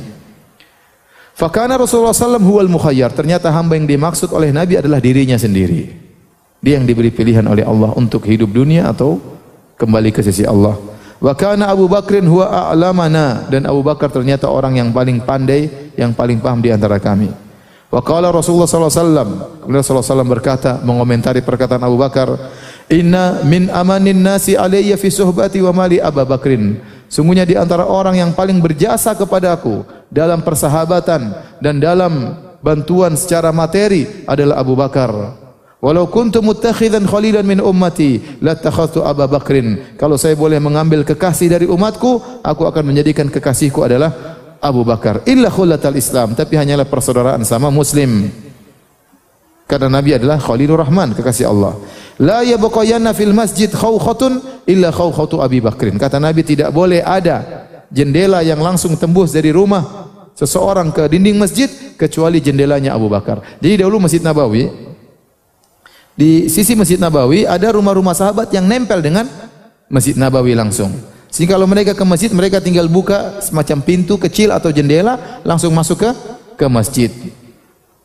Fakana Rasulullah SAW huwal mukhayyar. Ternyata hamba yang dimaksud oleh Nabi adalah dirinya sendiri. Dia yang diberi pilihan oleh Allah untuk hidup dunia atau kembali ke sisi Allah. Wa kana Abu Bakrin huwa a'lamana dan Abu Bakar ternyata orang yang paling pandai, yang paling paham di antara kami. Wa qala Rasulullah sallallahu alaihi wasallam, Rasulullah sallallahu alaihi berkata mengomentari perkataan Abu Bakar, "Inna min amanin nasi alayya fi suhbati wa mali Abu Bakrin." Sungguhnya di antara orang yang paling berjasa kepadaku dalam persahabatan dan dalam bantuan secara materi adalah Abu Bakar. Walau kuntu muttakhidan khalilan min ummati latakhadtu Abu Bakrin. Kalau saya boleh mengambil kekasih dari umatku, aku akan menjadikan kekasihku adalah Abu Bakar. Illa khulatal Islam tapi hanyalah persaudaraan sama muslim. Karena Nabi adalah Khalilur Rahman kekasih Allah. La yabqayanna fil masjid khawkhatun illa khawkhatu Abi Bakrin. Kata Nabi tidak boleh ada jendela yang langsung tembus dari rumah seseorang ke dinding masjid kecuali jendelanya Abu Bakar. Jadi dahulu Masjid Nabawi di sisi Masjid Nabawi ada rumah-rumah sahabat yang nempel dengan Masjid Nabawi langsung sehingga kalau mereka ke masjid, mereka tinggal buka semacam pintu kecil atau jendela, langsung masuk ke ke masjid.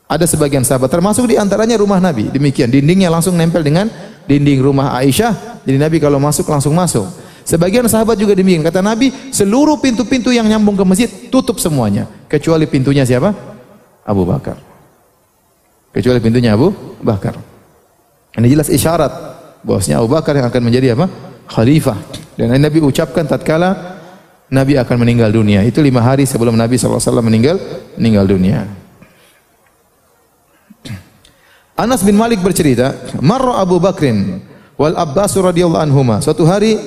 Ada sebagian sahabat, termasuk di antaranya rumah Nabi. Demikian, dindingnya langsung nempel dengan dinding rumah Aisyah. Jadi Nabi kalau masuk langsung masuk. Sebagian sahabat juga demikian. Kata Nabi, seluruh pintu-pintu yang nyambung ke masjid tutup semuanya, kecuali pintunya siapa? Abu Bakar. Kecuali pintunya Abu Bakar. Ini jelas isyarat bahwasanya Abu Bakar yang akan menjadi apa? Khalifah. Dan Nabi ucapkan tatkala Nabi akan meninggal dunia. Itu lima hari sebelum Nabi SAW meninggal meninggal dunia. Anas bin Malik bercerita, Marra Abu Bakrin wal Abbas radhiyallahu anhuma. Suatu hari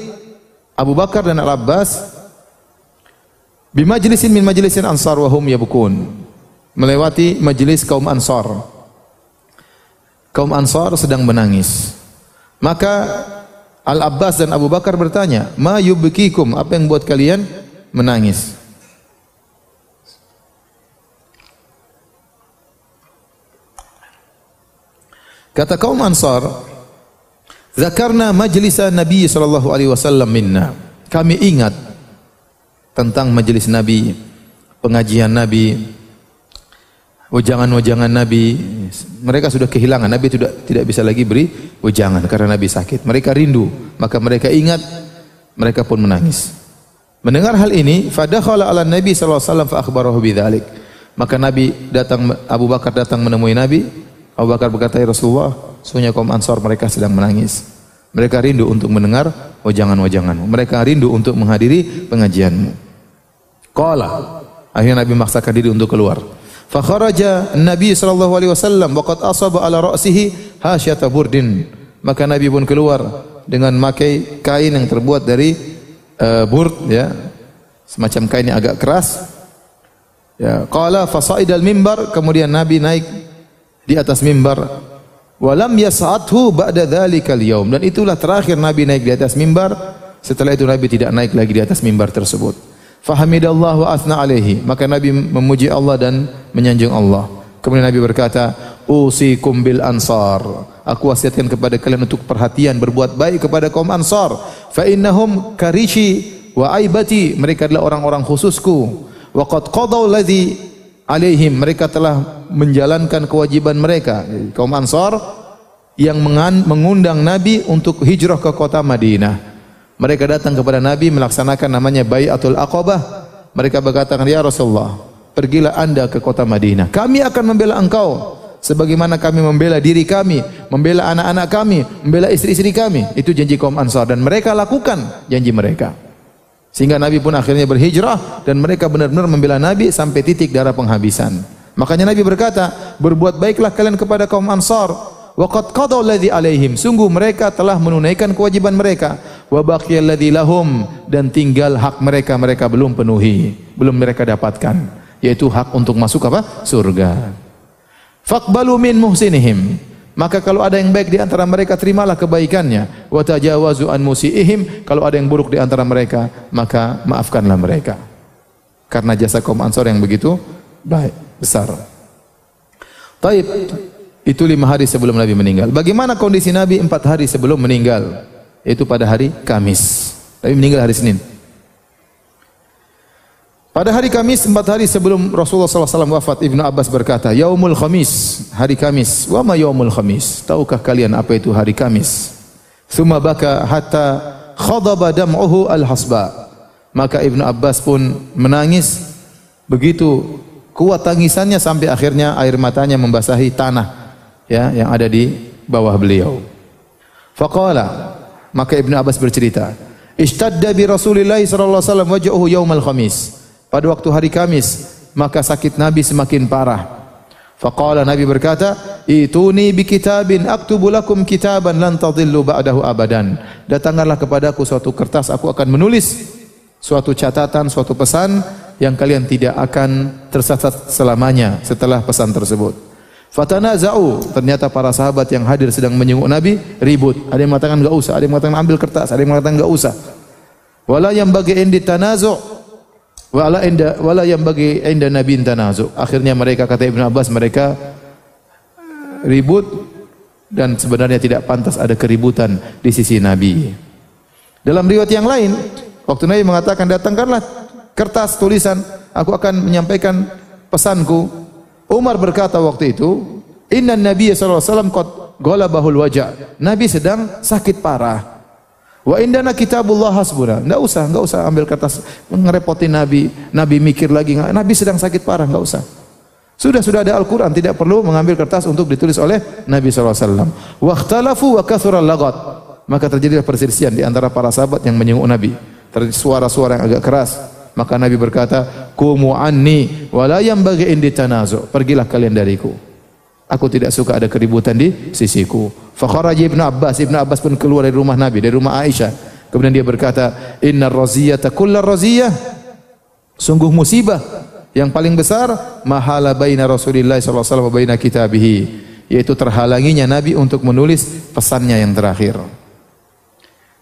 Abu Bakar dan Al Abbas di majlisin min majlisin Ansar wa hum yabkun. Melewati majelis kaum Ansar. Kaum Ansar sedang menangis. Maka Al-Abbas dan Abu Bakar bertanya, "Ma yubkikum? Apa yang buat kalian menangis?" Kata kaum Ansar, "Zakarna majlisa Nabi sallallahu alaihi wasallam minna." Kami ingat tentang majelis Nabi, pengajian Nabi, Wajangan-wajangan Nabi, mereka sudah kehilangan. Nabi tidak tidak bisa lagi beri wajangan karena Nabi sakit. Mereka rindu, maka mereka ingat, mereka pun menangis. Mendengar hal ini, fadakhala ala Nabi sallallahu alaihi wasallam. Maka Nabi datang Abu Bakar datang menemui Nabi. Abu Bakar berkata, "Ya Rasulullah, sungguhnya kaum Ansar mereka sedang menangis. Mereka rindu untuk mendengar wajangan-wajanganmu. Mereka rindu untuk menghadiri pengajianmu." Qala, akhirnya Nabi memaksakan diri untuk keluar. Fa kharaja Nabi sallallahu alaihi wasallam wa qad asaba ala ra'sihi hasyata burdin. Maka Nabi pun keluar dengan memakai kain yang terbuat dari uh, burd ya. Semacam kain yang agak keras. Ya, qala fasaidal mimbar kemudian Nabi naik di atas mimbar. Walam yas'athu ba'da dzalikal yaum dan itulah terakhir Nabi naik di atas mimbar. Setelah itu Nabi tidak naik lagi di atas mimbar tersebut. Fahamidallahu wa asna alaihi. Maka Nabi memuji Allah dan menyanjung Allah. Kemudian Nabi berkata, "Usikum bil ansar." Aku wasiatkan kepada kalian untuk perhatian berbuat baik kepada kaum Ansar. Fa innahum karishi wa aibati. Mereka adalah orang-orang khususku. Wa qad qadaw ladzi alaihim. Mereka telah menjalankan kewajiban mereka. Kaum Ansar yang mengundang Nabi untuk hijrah ke kota Madinah. Mereka datang kepada Nabi melaksanakan namanya Bayatul Aqabah. Mereka berkata, "Ya Rasulullah, pergilah Anda ke kota Madinah. Kami akan membela engkau sebagaimana kami membela diri kami, membela anak-anak kami, membela istri-istri kami." Itu janji kaum Ansar dan mereka lakukan janji mereka. Sehingga Nabi pun akhirnya berhijrah dan mereka benar-benar membela Nabi sampai titik darah penghabisan. Makanya Nabi berkata, berbuat baiklah kalian kepada kaum Ansar. Wa qad qadaw alladhi alaihim. Sungguh mereka telah menunaikan kewajiban mereka. Wa baqiyal ladzi lahum dan tinggal hak mereka mereka belum penuhi, belum mereka dapatkan, yaitu hak untuk masuk apa? surga. Faqbalu min muhsinihim. Maka kalau ada yang baik di antara mereka terimalah kebaikannya. Wa tajawazu an musiihim. Kalau ada yang buruk di antara mereka, maka maafkanlah mereka. Karena jasa kaum Ansor yang begitu baik, besar. Taib, itu lima hari sebelum Nabi meninggal. Bagaimana kondisi Nabi empat hari sebelum meninggal? Itu pada hari Kamis. Nabi meninggal hari Senin. Pada hari Kamis, empat hari sebelum Rasulullah SAW wafat, Ibnu Abbas berkata, Yaumul Khamis, hari Kamis. Wa ma Yaumul Khamis? Tahukah kalian apa itu hari Kamis? Thumma baka hatta khadaba dam'uhu al-hasba. Maka Ibnu Abbas pun menangis begitu kuat tangisannya sampai akhirnya air matanya membasahi tanah ya yang ada di bawah beliau. Faqala maka Ibnu Abbas bercerita, "Ishtadda bi Rasulillah sallallahu alaihi wasallam wajhuhu yaumal khamis." pada waktu hari Kamis, maka sakit Nabi semakin parah. Faqala Nabi berkata, "Ituni bi kitabin aktubu lakum kitaban lan tadillu ba'dahu abadan." Datangkanlah kepadaku suatu kertas, aku akan menulis suatu catatan, suatu pesan yang kalian tidak akan tersesat selamanya setelah pesan tersebut. Fatanaza'u, ternyata para sahabat yang hadir sedang menyenguk Nabi ribut. Ada yang mengatakan enggak usah, ada yang mengatakan ambil kertas, ada yang mengatakan enggak usah. Wala yang bagi indi tanazu' Wala inda wala yang bagi inda nabi tanazu. Akhirnya mereka kata Ibnu Abbas mereka ribut dan sebenarnya tidak pantas ada keributan di sisi Nabi. Dalam riwayat yang lain, waktu Nabi mengatakan datangkanlah kertas tulisan, aku akan menyampaikan pesanku. Umar berkata waktu itu, Inna Nabi sallallahu alaihi wasallam qad ghalabahul wajah. Nabi sedang sakit parah. Wa indana kitabullah hasbuna. Enggak usah, enggak usah ambil kertas ngerepotin Nabi. Nabi mikir lagi, Nabi sedang sakit parah, enggak usah. Sudah sudah ada Al-Qur'an, tidak perlu mengambil kertas untuk ditulis oleh Nabi sallallahu alaihi wasallam. Wa ikhtalafu wa kathura lagat. Maka terjadilah perselisihan di antara para sahabat yang menyenguk Nabi. Terjadi suara-suara yang agak keras. Maka Nabi berkata, "Qumu anni wa la yanbaghi indi tanazu." Pergilah kalian dariku. Aku tidak suka ada keributan di sisiku. Fakharaja Ibnu Abbas, Ibnu Abbas pun keluar dari rumah Nabi, dari rumah Aisyah. Kemudian dia berkata, "Innar raziyata kullar raziyah." Sungguh musibah yang paling besar mahala baina Rasulillah sallallahu alaihi wasallam baina kitabihi, yaitu terhalanginya Nabi untuk menulis pesannya yang terakhir.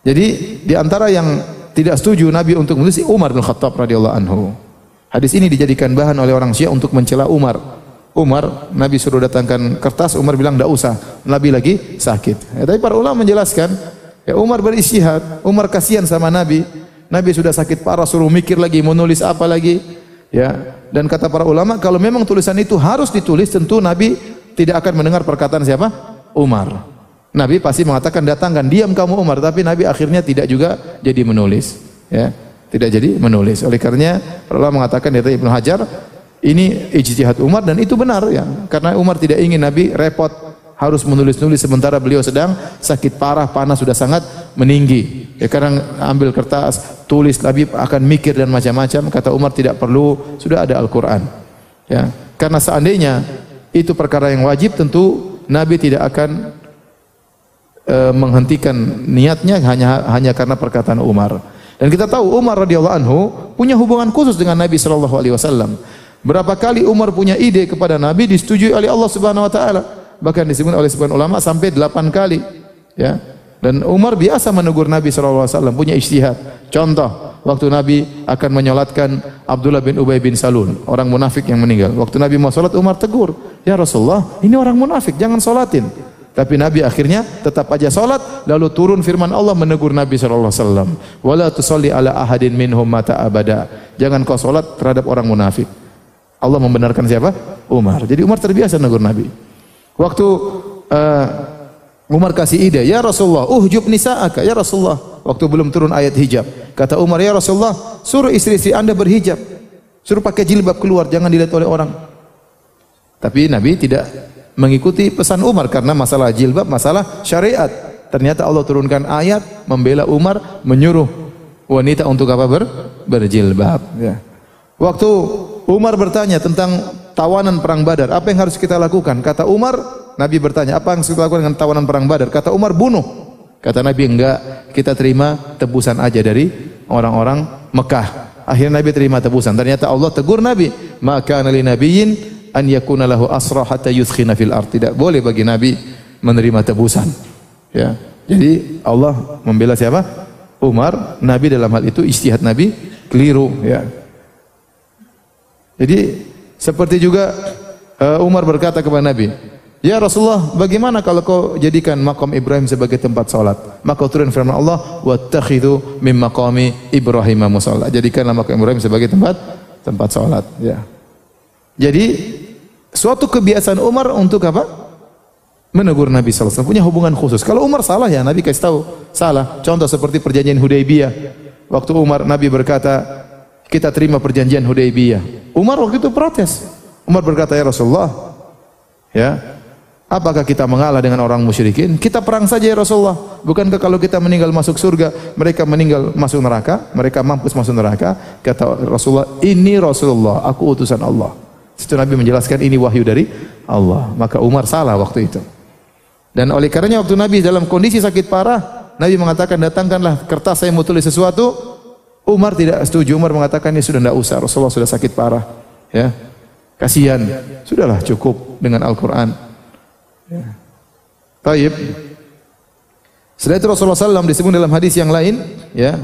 Jadi di antara yang tidak setuju Nabi untuk menulis Umar bin Khattab radhiyallahu anhu. Hadis ini dijadikan bahan oleh orang Syiah untuk mencela Umar. Umar, Nabi suruh datangkan kertas, Umar bilang tidak usah, Nabi lagi sakit. Ya, tapi para ulama menjelaskan, ya Umar beristihad, Umar kasihan sama Nabi, Nabi sudah sakit parah, suruh mikir lagi, mau nulis apa lagi, ya. Dan kata para ulama, kalau memang tulisan itu harus ditulis, tentu Nabi tidak akan mendengar perkataan siapa? Umar. Nabi pasti mengatakan datangkan, diam kamu Umar, tapi Nabi akhirnya tidak juga jadi menulis, ya. Tidak jadi menulis. Oleh karenanya, ulama mengatakan, dari Ibnu Hajar, ini ijtihad Umar dan itu benar ya. Karena Umar tidak ingin Nabi repot harus menulis-nulis sementara beliau sedang sakit parah, panas sudah sangat meninggi. Ya ambil kertas, tulis Nabi akan mikir dan macam-macam. Kata Umar tidak perlu, sudah ada Al-Qur'an. Ya. Karena seandainya itu perkara yang wajib tentu Nabi tidak akan e, menghentikan niatnya hanya hanya karena perkataan Umar. Dan kita tahu Umar radhiyallahu anhu punya hubungan khusus dengan Nabi sallallahu alaihi wasallam. Berapa kali Umar punya ide kepada Nabi disetujui oleh Allah Subhanahu wa taala. Bahkan disebut oleh sebagian ulama sampai delapan kali. Ya. Dan Umar biasa menegur Nabi SAW, punya ijtihad. Contoh, waktu Nabi akan menyolatkan Abdullah bin Ubay bin Salul, orang munafik yang meninggal. Waktu Nabi mau solat, Umar tegur, Ya Rasulullah, ini orang munafik, jangan solatin. Tapi Nabi akhirnya tetap aja solat, lalu turun firman Allah menegur Nabi SAW. Wala tusalli ala ahadin minhum mata abada. Jangan kau solat terhadap orang munafik. Allah membenarkan siapa? Umar. Jadi Umar terbiasa negur Nabi. Waktu uh, Umar kasih ide, "Ya Rasulullah, uhjub nisa'aka." Ya Rasulullah, waktu belum turun ayat hijab. Kata Umar, "Ya Rasulullah, suruh istri-istri Anda berhijab. Suruh pakai jilbab keluar, jangan dilihat oleh orang." Tapi Nabi tidak mengikuti pesan Umar karena masalah jilbab, masalah syariat. Ternyata Allah turunkan ayat membela Umar, menyuruh wanita untuk apa ber berjilbab. Ya. Waktu Umar bertanya tentang tawanan perang Badar. Apa yang harus kita lakukan? Kata Umar, Nabi bertanya, apa yang harus kita lakukan dengan tawanan perang Badar? Kata Umar, bunuh. Kata Nabi, enggak, kita terima tebusan aja dari orang-orang Mekah. Akhirnya Nabi terima tebusan. Ternyata Allah tegur Nabi, maka nabiyyin an yakuna lahu asra hatta yuskhina fil ard. Tidak boleh bagi Nabi menerima tebusan. Ya. Jadi Allah membela siapa? Umar, Nabi dalam hal itu istihad Nabi keliru ya. Jadi seperti juga uh, Umar berkata kepada Nabi, Ya Rasulullah, bagaimana kalau kau jadikan makam Ibrahim sebagai tempat salat? Maka turun firman Allah, "Wattakhidhu min maqami Ibrahim musalla." Jadikanlah makam Ibrahim sebagai tempat tempat salat, ya. Jadi suatu kebiasaan Umar untuk apa? Menegur Nabi wasallam punya hubungan khusus. Kalau Umar salah ya Nabi kasih tahu, salah. Contoh seperti perjanjian Hudaybiyah. Waktu Umar Nabi berkata, "Kita terima perjanjian Hudaybiyah." Umar waktu itu protes. Umar berkata, "Ya Rasulullah, ya, Apakah kita mengalah dengan orang musyrikin? Kita perang saja ya Rasulullah. Bukankah kalau kita meninggal masuk surga, mereka meninggal masuk neraka, mereka mampus masuk neraka? Kata Rasulullah, ini Rasulullah, aku utusan Allah. Situ Nabi menjelaskan ini wahyu dari Allah. Maka Umar salah waktu itu. Dan oleh karenanya waktu Nabi dalam kondisi sakit parah, Nabi mengatakan datangkanlah kertas saya mau tulis sesuatu. Umar tidak setuju. Umar mengatakan ini sudah tidak usah. Rasulullah sudah sakit parah. Ya, kasihan. Sudahlah cukup dengan Al-Quran. Ya. Taib. Setelah itu Rasulullah SAW disebut dalam hadis yang lain, ya.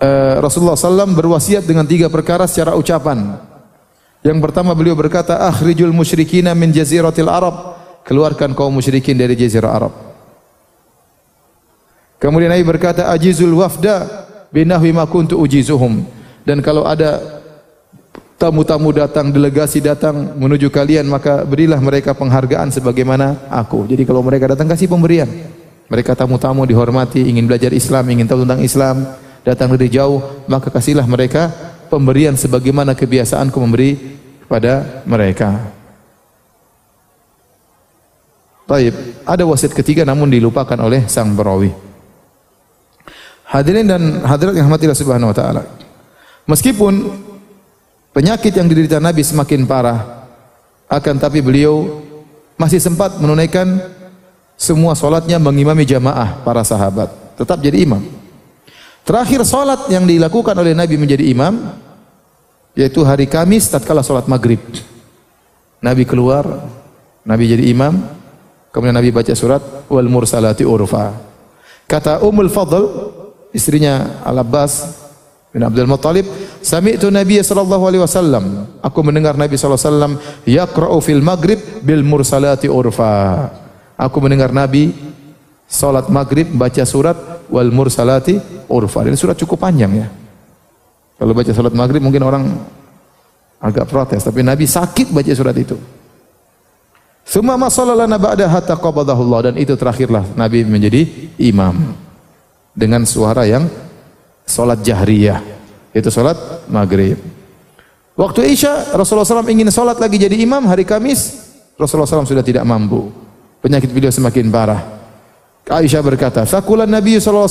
Uh, Rasulullah SAW berwasiat dengan tiga perkara secara ucapan. Yang pertama beliau berkata, akhrijul musyrikina min jaziratil Arab. Keluarkan kaum musyrikin dari jazirah Arab. Kemudian Nabi berkata, ajizul wafda binahwi ma kuntu ujizuhum. Dan kalau ada tamu-tamu datang, delegasi datang menuju kalian, maka berilah mereka penghargaan sebagaimana aku. Jadi kalau mereka datang kasih pemberian. Mereka tamu-tamu dihormati, ingin belajar Islam, ingin tahu tentang Islam, datang dari jauh, maka kasihlah mereka pemberian sebagaimana kebiasaanku memberi kepada mereka. Baik, ada wasit ketiga namun dilupakan oleh sang perawi. Hadirin dan hadirat yang rahmatillah subhanahu wa taala. Meskipun Penyakit yang diderita Nabi semakin parah. Akan tapi beliau masih sempat menunaikan semua solatnya mengimami jamaah para sahabat. Tetap jadi imam. Terakhir solat yang dilakukan oleh Nabi menjadi imam yaitu hari Kamis tatkala solat maghrib. Nabi keluar, Nabi jadi imam, kemudian Nabi baca surat wal mursalati urfa. Kata Ummul Fadl, istrinya Al-Abbas bin Abdul Muttalib, sami'tu Nabi sallallahu alaihi wasallam. Aku mendengar Nabi sallallahu alaihi wasallam yaqra'u fil maghrib bil mursalati urfa. Aku mendengar Nabi salat maghrib baca surat wal mursalati urfa. Ini surat cukup panjang ya. Kalau baca salat maghrib mungkin orang agak protes, tapi Nabi sakit baca surat itu. Masalah lana ba'da hatta qabadahullah dan itu terakhirlah Nabi menjadi imam dengan suara yang Salat jahriyah. Itu salat maghrib. Waktu Isya, Rasulullah SAW ingin salat lagi jadi imam hari Kamis. Rasulullah SAW sudah tidak mampu. Penyakit beliau semakin parah. Aisyah berkata, Fakulan Nabi SAW.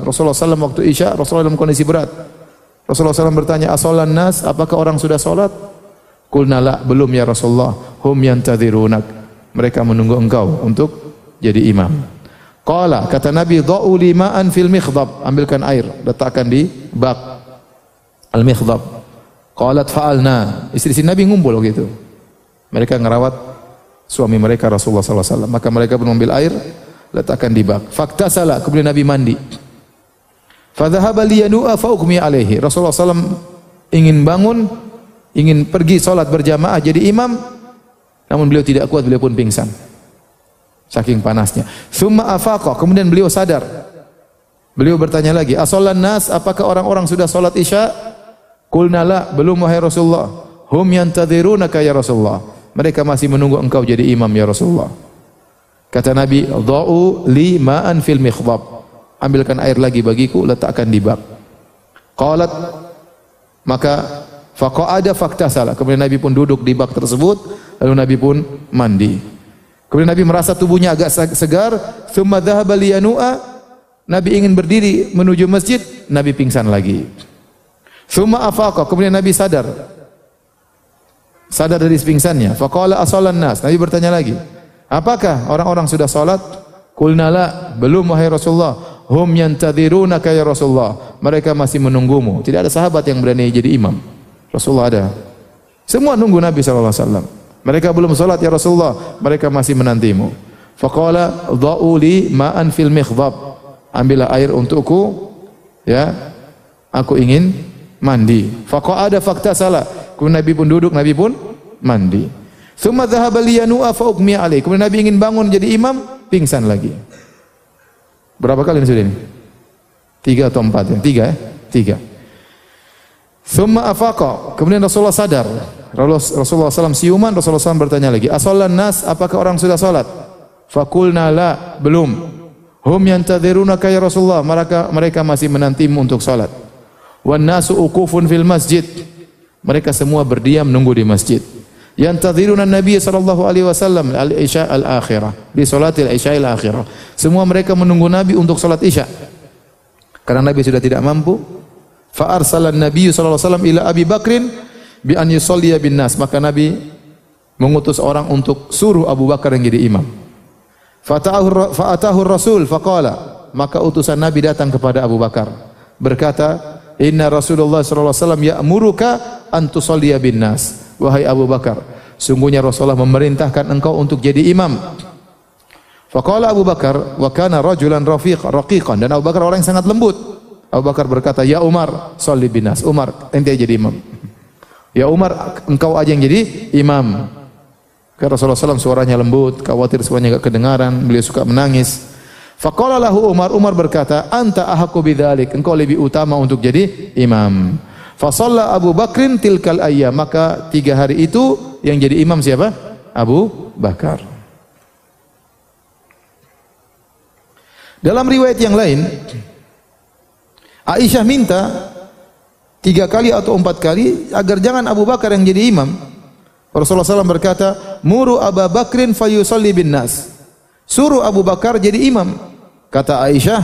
Rasulullah SAW waktu Isya, Rasulullah dalam kondisi berat. Rasulullah SAW bertanya, Asolan nas, apakah orang sudah salat? Kulna belum ya Rasulullah. Hum yantadhirunak. Mereka menunggu engkau untuk jadi imam. Qala kata Nabi dha'u lima'an fil mikhdab ambilkan air letakkan di bak al mikhdab qalat fa'alna istri si Nabi ngumpul gitu mereka ngerawat suami mereka Rasulullah sallallahu alaihi wasallam maka mereka pun mengambil air letakkan di bak fakta salah kemudian Nabi mandi fadhahaba liyanu'a fa alaihi Rasulullah sallam ingin bangun ingin pergi salat berjamaah jadi imam namun beliau tidak kuat beliau pun pingsan Saking panasnya. Summa afaqa, kemudian beliau sadar. Beliau bertanya lagi, "Asallan nas, apakah orang-orang sudah salat Isya?" Qulna la, belum wahai Rasulullah. Hum yantadhirunaka ya Rasulullah. Mereka masih menunggu engkau jadi imam ya Rasulullah. Kata Nabi, "Dha'u li ma'an fil mikhdab." Ambilkan air lagi bagiku, letakkan di bak. Qalat maka faqa'ada faktasala. Kemudian Nabi pun duduk di bak tersebut, lalu Nabi pun mandi. Kemudian Nabi merasa tubuhnya agak segar, thumma dhahaba liyanu'a. Nabi ingin berdiri menuju masjid, Nabi pingsan lagi. Thumma afaqa, kemudian Nabi sadar. sadar dari pingsannya. Faqala asalan nas. Nabi bertanya lagi, "Apakah orang-orang sudah salat?" Qulna la, belum wahai Rasulullah. Hum yantadhirunaka ya Rasulullah. Mereka masih menunggumu. Tidak ada sahabat yang berani jadi imam. Rasulullah ada. Semua nunggu Nabi sallallahu alaihi wasallam. Mereka belum salat ya Rasulullah. Mereka masih menantimu. Faqala dha'u li ma'an fil mikhdab. Ambillah air untukku ya. Aku ingin mandi. Faqa'ada fakta salah. Kemudian Nabi pun duduk, Nabi pun mandi. Thumma dhahaba liyanu'a fa alaih. Kemudian Nabi ingin bangun jadi imam, pingsan lagi. Berapa kali ini sudah ini? Tiga atau empat ya? Tiga ya? Tiga. Thumma afaqa. Kemudian Rasulullah sadar. Rasulullah SAW siuman, Rasulullah SAW bertanya lagi, Asolan nas, apakah orang sudah salat? Fakulna la, belum. Hum yantadhirunaka ya Rasulullah. Mereka, mereka masih menantimu untuk salat. Wan nasu uqufun fil masjid. Mereka semua berdiam menunggu di masjid. Yantadhiruna Nabi sallallahu alaihi wasallam al-isya al-akhirah. Di salatil isya al-akhirah. Semua mereka menunggu Nabi untuk salat isya. Karena Nabi sudah tidak mampu. Fa arsalan Nabi sallallahu alaihi wasallam ila Abi Bakrin bi an yusalliya bin nas. Maka Nabi mengutus orang untuk suruh Abu Bakar yang jadi imam. Fata'ahu fa'atahu Rasul faqala. Maka utusan Nabi datang kepada Abu Bakar berkata, Inna Rasulullah sallallahu alaihi wasallam ya'muruka an tusalliya bin nas. Wahai Abu Bakar, sungguhnya Rasulullah memerintahkan engkau untuk jadi imam. Faqala Abu Bakar wa kana rajulan rafiq raqiqan dan Abu Bakar orang yang sangat lembut. Abu Bakar berkata, "Ya Umar, sholli bin nas." Umar, ente jadi imam. Ya Umar, engkau aja yang jadi imam. Karena Rasulullah SAW suaranya lembut, khawatir suaranya enggak kedengaran, beliau suka menangis. Faqala lahu Umar, Umar berkata, "Anta ahaqqu bidzalik." Engkau lebih utama untuk jadi imam. Fasalla Abu Bakrin tilkal ayyam, maka tiga hari itu yang jadi imam siapa? Abu Bakar. Dalam riwayat yang lain, Aisyah minta tiga kali atau empat kali agar jangan Abu Bakar yang jadi imam. Rasulullah SAW berkata, Muru Abu Bakrin fayusalli bin nas. Suruh Abu Bakar jadi imam. Kata Aisyah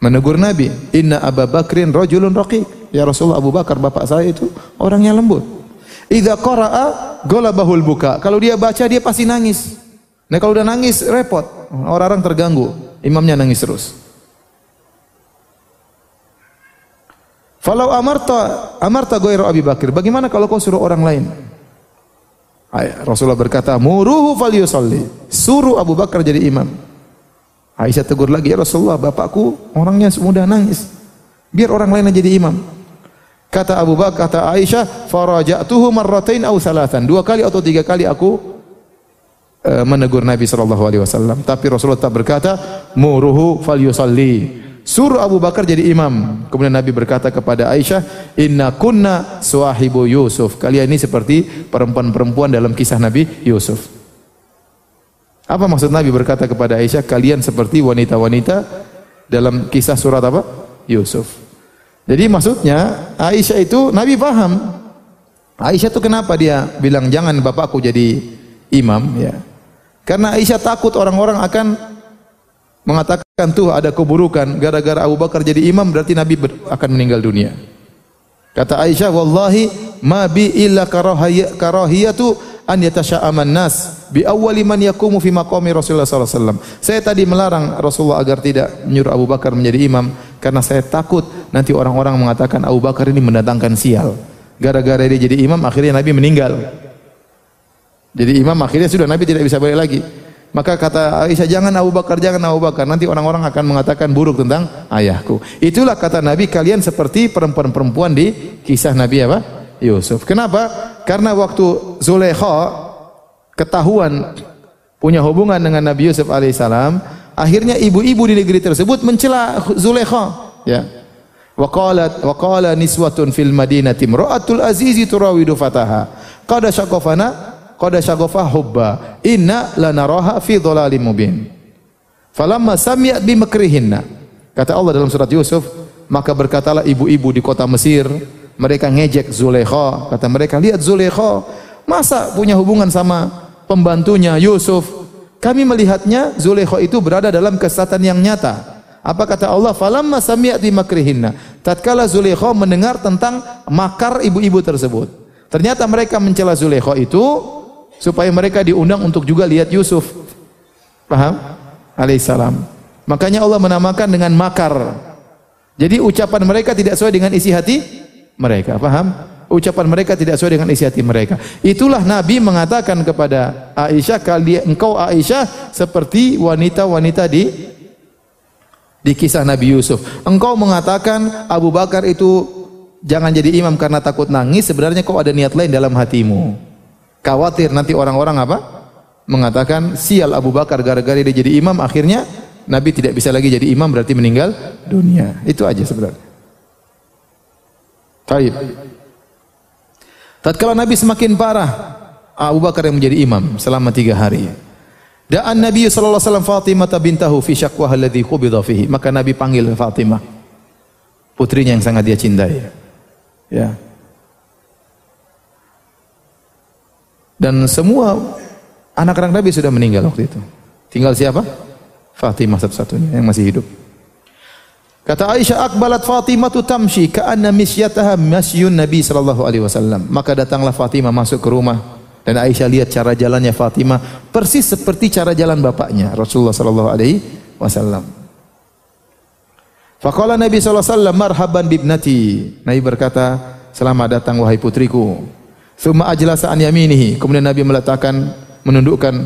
menegur Nabi, "Inna Abu Bakrin rajulun raqiq." Ya Rasulullah Abu Bakar bapak saya itu orang yang lembut. Idza qara'a ghalabahul buka. Kalau dia baca dia pasti nangis. Nah kalau udah nangis repot. Orang-orang terganggu. Imamnya nangis terus. Falau amarta amarta ghairu Abi Bakar. Bagaimana kalau kau suruh orang lain? Rasulullah berkata, "Muruhu falyusalli." Suruh Abu Bakar jadi imam. Aisyah tegur lagi, ya Rasulullah, bapakku orangnya mudah nangis. Biar orang lain jadi imam. Kata Abu Bakar, kata Aisyah, faraja'tuhu marratain aw salatan. Dua kali atau tiga kali aku uh, menegur Nabi sallallahu alaihi wasallam. Tapi Rasulullah tak berkata, muruhu falyusalli. Suruh Abu Bakar jadi imam. Kemudian Nabi berkata kepada Aisyah, "Inna kunna suahibu Yusuf." Kalian ini seperti perempuan-perempuan dalam kisah Nabi Yusuf. Apa maksud Nabi berkata kepada Aisyah, kalian seperti wanita-wanita dalam kisah surat apa? Yusuf. Jadi maksudnya Aisyah itu Nabi paham. Aisyah itu kenapa dia bilang jangan bapakku jadi imam ya. Karena Aisyah takut orang-orang akan mengatakan tuh ada keburukan gara-gara Abu Bakar jadi imam berarti Nabi akan meninggal dunia. Kata Aisyah, "Wallahi ma bi illa karahiyatu an yatasha'aman nas bi awwali man yakumu fi maqami Rasulullah sallallahu alaihi wasallam. Saya tadi melarang Rasulullah agar tidak menyuruh Abu Bakar menjadi imam karena saya takut nanti orang-orang mengatakan Abu Bakar ini mendatangkan sial. Gara-gara dia jadi imam akhirnya Nabi meninggal. Jadi imam akhirnya sudah Nabi tidak bisa balik lagi. Maka kata Aisyah, jangan Abu Bakar, jangan Abu Bakar. Nanti orang-orang akan mengatakan buruk tentang ayahku. Itulah kata Nabi, kalian seperti perempuan-perempuan di kisah Nabi apa? Yusuf. Kenapa? Karena waktu Zulekha ketahuan punya hubungan dengan Nabi Yusuf alaihissalam, akhirnya ibu-ibu di negeri tersebut mencela Zulekha. Ya. Waqalat waqala niswatun fil madinati imra'atul azizi turawidu fataha. Qad syaqafana qad syaqafa hubba. Inna lanaraha fi dhalalim mubin. Falamma sami'at bi makrihinna. Kata Allah dalam surat Yusuf, maka berkatalah ibu-ibu di kota Mesir, mereka ngejek Zulekha. Kata mereka, lihat Zulekha. Masa punya hubungan sama pembantunya Yusuf? Kami melihatnya Zulekha itu berada dalam kesesatan yang nyata. Apa kata Allah? Falamma sami'at bi makrihinna. Tatkala Zulekha mendengar tentang makar ibu-ibu tersebut. Ternyata mereka mencela Zulaikha itu supaya mereka diundang untuk juga lihat Yusuf. Paham? Alaihissalam. Makanya Allah menamakan dengan makar. Jadi ucapan mereka tidak sesuai dengan isi hati mereka. Paham? Ucapan mereka tidak sesuai dengan isi hati mereka. Itulah Nabi mengatakan kepada Aisyah, kalian engkau Aisyah seperti wanita-wanita di di kisah Nabi Yusuf. Engkau mengatakan Abu Bakar itu jangan jadi imam karena takut nangis, sebenarnya kau ada niat lain dalam hatimu. Khawatir nanti orang-orang apa? Mengatakan sial Abu Bakar gara-gara dia jadi imam akhirnya Nabi tidak bisa lagi jadi imam berarti meninggal dunia. Itu aja sebenarnya. Taib. Tatkala Nabi semakin parah, Abu Bakar yang menjadi imam selama tiga hari. Da'an Nabi sallallahu alaihi wasallam Fatimah bintahu fi syakwah alladhi qubida fihi. Maka Nabi panggil Fatimah. Putrinya yang sangat dia cintai. Ya. Dan semua anak-anak Nabi sudah meninggal waktu itu. Tinggal siapa? Fatimah satu-satunya yang masih hidup. Kata Aisyah, akbalat Fatimah tu tamshi ka'anna misyataha masyun Nabi sallallahu alaihi wasallam. Maka datanglah Fatimah masuk ke rumah dan Aisyah lihat cara jalannya Fatimah persis seperti cara jalan bapaknya Rasulullah sallallahu alaihi wasallam. Faqala Nabi sallallahu alaihi wasallam marhaban bibnati. Nabi berkata, "Selamat datang wahai putriku." Thumma ajlasa an yaminihi. Kemudian Nabi meletakkan menundukkan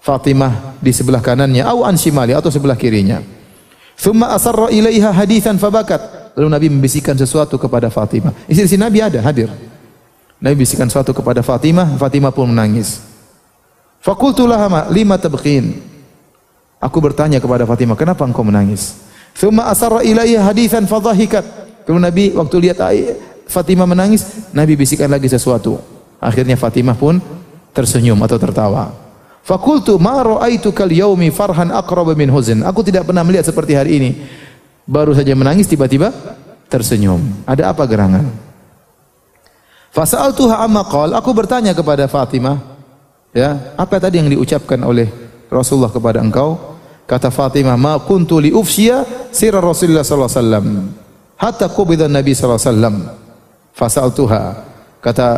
Fatimah di sebelah kanannya au an atau sebelah kirinya. Thumma asarra ilaiha hadithan fabakat. Lalu Nabi membisikkan sesuatu kepada Fatimah. Istri Nabi ada hadir. Nabi bisikkan sesuatu kepada Fatimah, Fatimah pun menangis. Fakultu laha lima tabqin. Aku bertanya kepada Fatimah, kenapa engkau menangis? Thumma asarra ilaiha hadithan fadhahikat. Kemudian Nabi waktu lihat Fatimah menangis, Nabi bisikan lagi sesuatu. Akhirnya Fatimah pun tersenyum atau tertawa. Fakultu ma ra'aitu kal yaumi farhan aqrab min huzn. Aku tidak pernah melihat seperti hari ini. Baru saja menangis tiba-tiba tersenyum. Ada apa gerangan? Fasa'altuha amma qal. Aku bertanya kepada Fatimah, ya, apa tadi yang diucapkan oleh Rasulullah kepada engkau? Kata Fatimah, "Ma kuntu li ufshiya sirra Rasulullah sallallahu alaihi wasallam hatta qubida Nabi sallallahu alaihi wasallam." Fasaltuha. Kata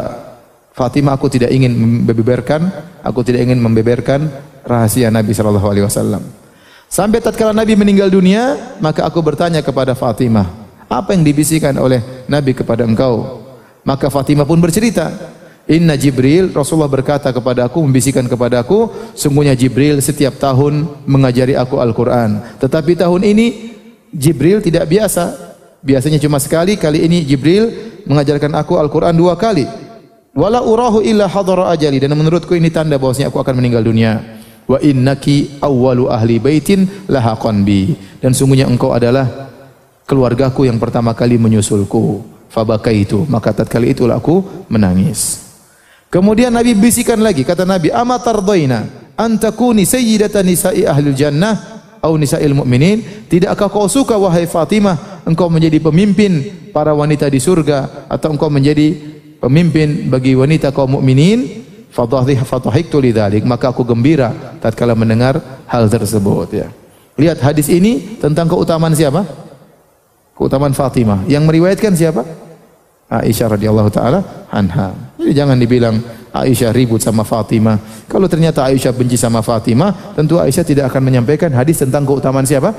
Fatimah aku tidak ingin membeberkan, aku tidak ingin membeberkan rahasia Nabi sallallahu alaihi wasallam. Sampai tatkala Nabi meninggal dunia, maka aku bertanya kepada Fatimah, apa yang dibisikkan oleh Nabi kepada engkau? Maka Fatimah pun bercerita, Inna Jibril, Rasulullah berkata kepada aku, membisikkan kepada aku, sungguhnya Jibril setiap tahun mengajari aku Al-Quran. Tetapi tahun ini Jibril tidak biasa. Biasanya cuma sekali, kali ini Jibril mengajarkan aku Al-Quran dua kali. Wala urahu illa hadara ajali. Dan menurutku ini tanda bahwasanya aku akan meninggal dunia. Wa innaki awwalu ahli baitin lahaqan bi. Dan sungguhnya engkau adalah keluargaku yang pertama kali menyusulku. Fabakaitu. Maka tatkala itulah aku menangis. Kemudian Nabi bisikan lagi. Kata Nabi, Ama tardaina antakuni sayyidatan nisa'i ahli jannah au nisa'il mu'minin. Tidakkah kau suka wahai Fatimah engkau menjadi pemimpin para wanita di surga atau engkau menjadi pemimpin bagi wanita kaum mukminin fadhahiktu lidzalik maka aku gembira tatkala mendengar hal tersebut ya. Lihat hadis ini tentang keutamaan siapa? Keutamaan Fatimah. Yang meriwayatkan siapa? Aisyah radhiyallahu taala anha. Jadi jangan dibilang Aisyah ribut sama Fatimah. Kalau ternyata Aisyah benci sama Fatimah tentu Aisyah tidak akan menyampaikan hadis tentang keutamaan siapa?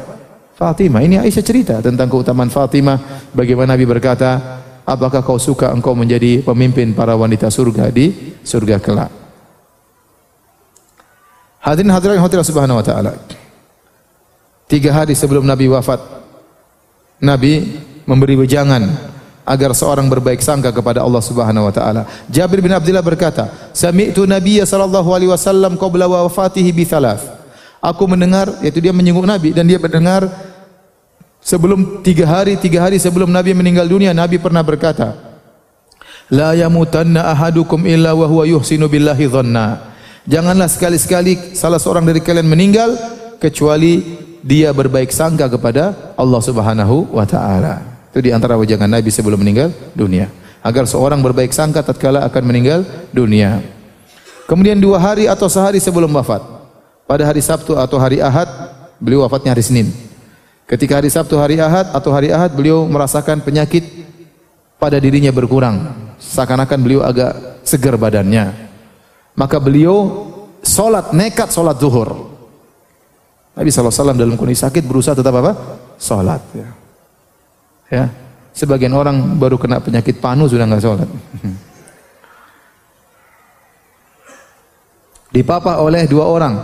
Fatimah. Ini Aisyah cerita tentang keutamaan Fatimah. Bagaimana Nabi berkata, apakah kau suka engkau menjadi pemimpin para wanita surga di surga kelak? Hadirin hadirin hadirin subhanahu wa ta'ala. Tiga hari sebelum Nabi wafat, Nabi memberi wejangan agar seorang berbaik sangka kepada Allah Subhanahu wa taala. Jabir bin Abdullah berkata, "Sami'tu Nabiyya sallallahu alaihi wasallam qabla wafatihi bi thalath." Aku mendengar, yaitu dia menyinggung Nabi dan dia mendengar sebelum tiga hari, tiga hari sebelum Nabi meninggal dunia, Nabi pernah berkata, La yamutanna ahadukum illa wa huwa yuhsinu billahi dhanna. Janganlah sekali-sekali salah seorang dari kalian meninggal kecuali dia berbaik sangka kepada Allah Subhanahu wa taala. Itu di antara wajangan Nabi sebelum meninggal dunia. Agar seorang berbaik sangka tatkala akan meninggal dunia. Kemudian dua hari atau sehari sebelum wafat pada hari Sabtu atau hari Ahad, beliau wafatnya hari Senin. Ketika hari Sabtu, hari Ahad atau hari Ahad, beliau merasakan penyakit pada dirinya berkurang. Seakan-akan beliau agak segar badannya. Maka beliau solat, nekat solat zuhur. Nabi SAW dalam kondisi sakit berusaha tetap apa? Solat. Ya. ya. Sebagian orang baru kena penyakit panu sudah nggak sholat. Dipapa oleh dua orang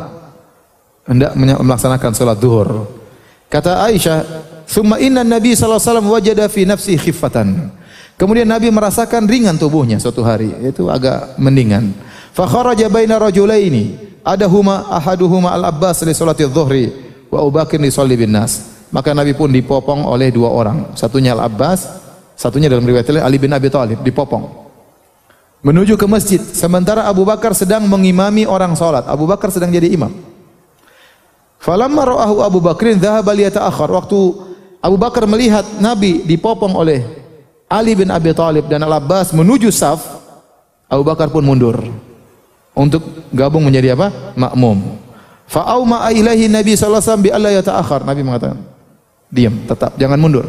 hendak melaksanakan sholat duhur. Kata Aisyah, "Thumma inna Nabi sallallahu alaihi wasallam wajada fi nafsi khiffatan." Kemudian Nabi merasakan ringan tubuhnya suatu hari, itu agak mendingan. Fa kharaja baina rajulaini, adahuma ahaduhuma al-Abbas li salati dhuhri wa Abu Bakr li shalli bin nas. Maka Nabi pun dipopong oleh dua orang. Satunya Al-Abbas, satunya dalam riwayat lain Ali bin Abi Thalib dipopong. Menuju ke masjid sementara Abu Bakar sedang mengimami orang salat. Abu Bakar sedang jadi imam. Falamma ra'ahu Abu Bakrin dhahaba liyata'akhkhar. Waktu Abu Bakar melihat Nabi dipopong oleh Ali bin Abi Thalib dan Al-Abbas menuju saf, Abu Bakar pun mundur untuk gabung menjadi apa? Makmum. Fa'auma ilaihi Nabi sallallahu alaihi wasallam bi alla. Nabi mengatakan, Diam, tetap, jangan mundur.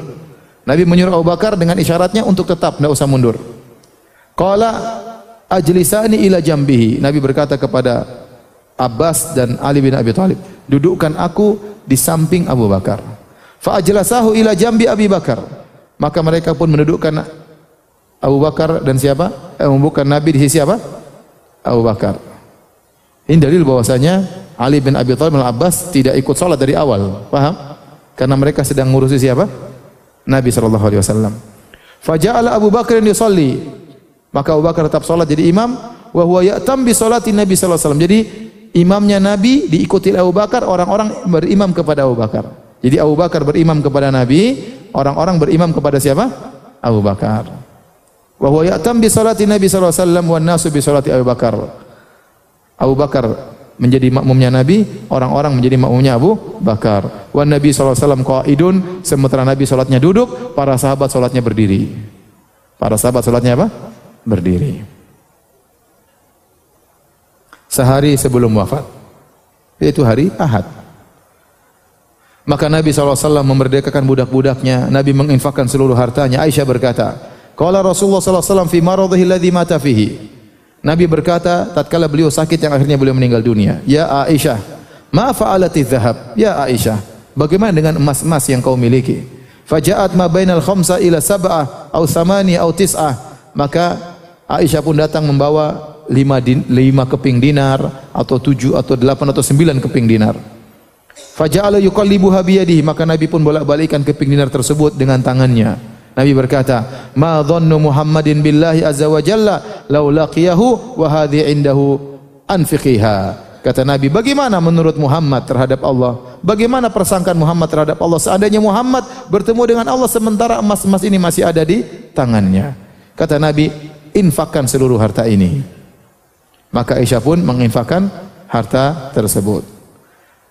Nabi menyuruh Abu Bakar dengan isyaratnya untuk tetap, tidak usah mundur. Qala ajlisani ila jambihi. Nabi berkata kepada Abbas dan Ali bin Abi Thalib, dudukkan aku di samping Abu Bakar. Fa ila jambi Abi Bakar. Maka mereka pun mendudukkan Abu Bakar dan siapa? Eh, bukan Nabi di sisi apa? Abu Bakar. Ini dalil bahwasanya Ali bin Abi Thalib dan Abbas tidak ikut salat dari awal. Paham? Karena mereka sedang ngurusi siapa? Nabi sallallahu alaihi wasallam. Faja'ala Abu Bakar yusalli. Maka Abu Bakar tetap salat jadi imam wa huwa bi salati Nabi sallallahu alaihi wasallam. Jadi imamnya Nabi diikuti Abu Bakar, orang-orang berimam kepada Abu Bakar. Jadi Abu Bakar berimam kepada Nabi, orang-orang berimam kepada siapa? Abu Bakar. Wa huwa ya'tam bi salati Nabi sallallahu alaihi wasallam wan nasu bi salati Abu Bakar. Abu Bakar menjadi makmumnya Nabi, orang-orang menjadi makmumnya Abu Bakar. Wan Nabi sallallahu alaihi wasallam qaidun, sementara Nabi salatnya duduk, para sahabat salatnya berdiri. Para sahabat salatnya apa? Berdiri. Sehari sebelum wafat. Yaitu hari Ahad. Maka Nabi SAW memerdekakan budak-budaknya. Nabi menginfakkan seluruh hartanya. Aisyah berkata, Qala Rasulullah SAW fi maradhihi alladhi mata fihi. Nabi berkata tatkala beliau sakit yang akhirnya beliau meninggal dunia, "Ya Aisyah, ma fa'alati dhahab?" Ya Aisyah, bagaimana dengan emas-emas yang kau miliki? Faja'at ma bainal khamsa ila sab'ah au samani au tis'ah. Maka Aisyah pun datang membawa lima, din, lima keping dinar atau tujuh atau delapan atau sembilan keping dinar. Faja'ala yuqallibuha biyadihi maka Nabi pun bolak-balikkan keping dinar tersebut dengan tangannya. Nabi berkata, "Ma dhannu Muhammadin billahi azza wa jalla law laqiyahu indahu anfiqiha." Kata Nabi, bagaimana menurut Muhammad terhadap Allah? Bagaimana persangkaan Muhammad terhadap Allah? Seandainya Muhammad bertemu dengan Allah sementara emas-emas ini masih ada di tangannya. Kata Nabi, infakkan seluruh harta ini. Maka Aisyah pun menginfakkan harta tersebut.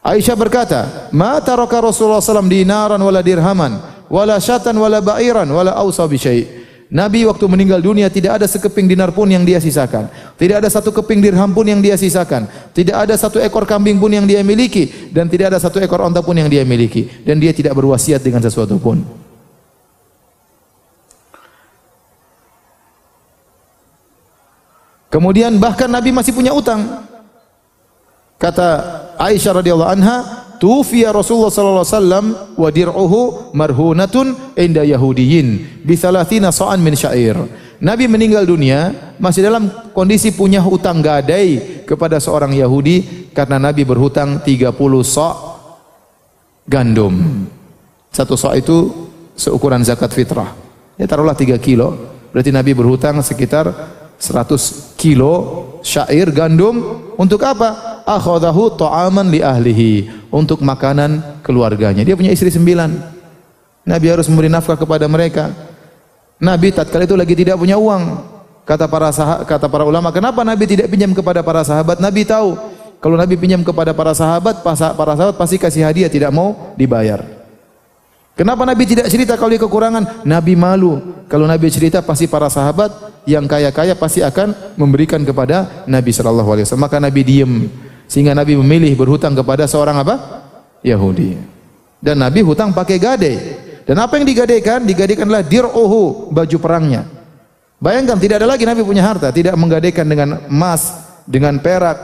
Aisyah berkata, "Ma taraka Rasulullah SAW dinaran wala dirhaman." wala syatan wala ba'iran wala ausa bi Nabi waktu meninggal dunia tidak ada sekeping dinar pun yang dia sisakan. Tidak ada satu keping dirham pun yang dia sisakan. Tidak ada satu ekor kambing pun yang dia miliki dan tidak ada satu ekor onta pun yang dia miliki dan dia tidak berwasiat dengan sesuatu pun. Kemudian bahkan Nabi masih punya utang. Kata Aisyah radhiyallahu anha, tufiya Rasulullah sallallahu alaihi wasallam wa dir'uhu marhunatun inda yahudiyin bi thalathina sa'an min syair. Nabi meninggal dunia masih dalam kondisi punya hutang gadai kepada seorang Yahudi karena Nabi berhutang 30 sok gandum. Satu sok itu seukuran zakat fitrah. Ya taruhlah 3 kilo. Berarti Nabi berhutang sekitar 100 kilo syair gandum untuk apa? Akhadahu ta'aman li ahlihi untuk makanan keluarganya. Dia punya istri sembilan. Nabi harus memberi nafkah kepada mereka. Nabi tatkala itu lagi tidak punya uang. Kata para sahabat, kata para ulama, kenapa Nabi tidak pinjam kepada para sahabat? Nabi tahu kalau Nabi pinjam kepada para sahabat, para sahabat pasti kasih hadiah tidak mau dibayar. Kenapa Nabi tidak cerita kalau dia kekurangan? Nabi malu. Kalau Nabi cerita pasti para sahabat yang kaya-kaya pasti akan memberikan kepada Nabi sallallahu alaihi wasallam. Maka Nabi diam. Sehingga Nabi memilih berhutang kepada seorang apa? Yahudi. Dan Nabi hutang pakai gade. Dan apa yang digadaikan? Adalah dir'uhu, baju perangnya. Bayangkan tidak ada lagi Nabi punya harta, tidak menggadaikan dengan emas, dengan perak,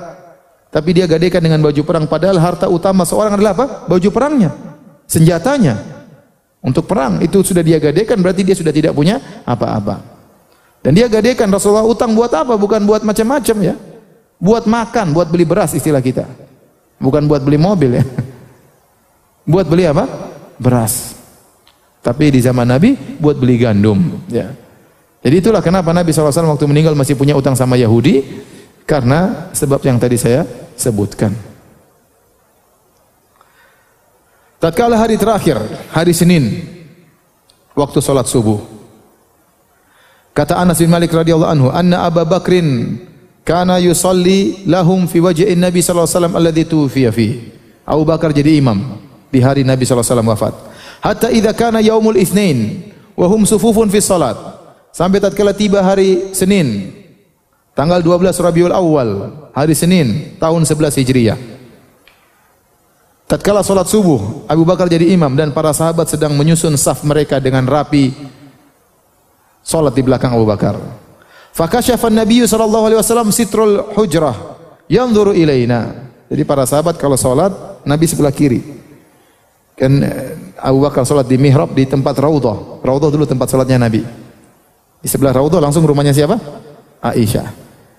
tapi dia gadaikan dengan baju perang padahal harta utama seorang adalah apa? Baju perangnya, senjatanya. Untuk perang itu sudah dia gadaikan berarti dia sudah tidak punya apa-apa. Dan dia gadaikan Rasulullah utang buat apa? Bukan buat macam-macam ya. Buat makan, buat beli beras istilah kita. Bukan buat beli mobil ya. Buat beli apa? Beras. Tapi di zaman Nabi buat beli gandum ya. Jadi itulah kenapa Nabi SAW waktu meninggal masih punya utang sama Yahudi karena sebab yang tadi saya sebutkan. Tatkala hari terakhir, hari Senin, waktu salat subuh. Kata Anas bin Malik radhiyallahu anhu, "Anna Abu Bakrin kana yusalli lahum fi wajhi Nabi sallallahu alaihi wasallam alladhi tufiya fi." Abu Bakar jadi imam di hari Nabi sallallahu alaihi wasallam wafat. Hatta idza kana yaumul itsnain wa hum sufufun fi salat. Sampai tatkala tiba hari Senin, tanggal 12 Rabiul Awal, hari Senin, tahun 11 Hijriah. Tatkala salat subuh, Abu Bakar jadi imam dan para sahabat sedang menyusun saf mereka dengan rapi salat di belakang Abu Bakar. Fakasyafa Nabi sallallahu alaihi wasallam sitrul hujrah yanzuru ilaina. Jadi para sahabat kalau salat, Nabi sebelah kiri. Kan eh, Abu Bakar salat di mihrab di tempat raudhah. Raudhah dulu tempat salatnya Nabi. Di sebelah Raudhah langsung rumahnya siapa? Aisyah.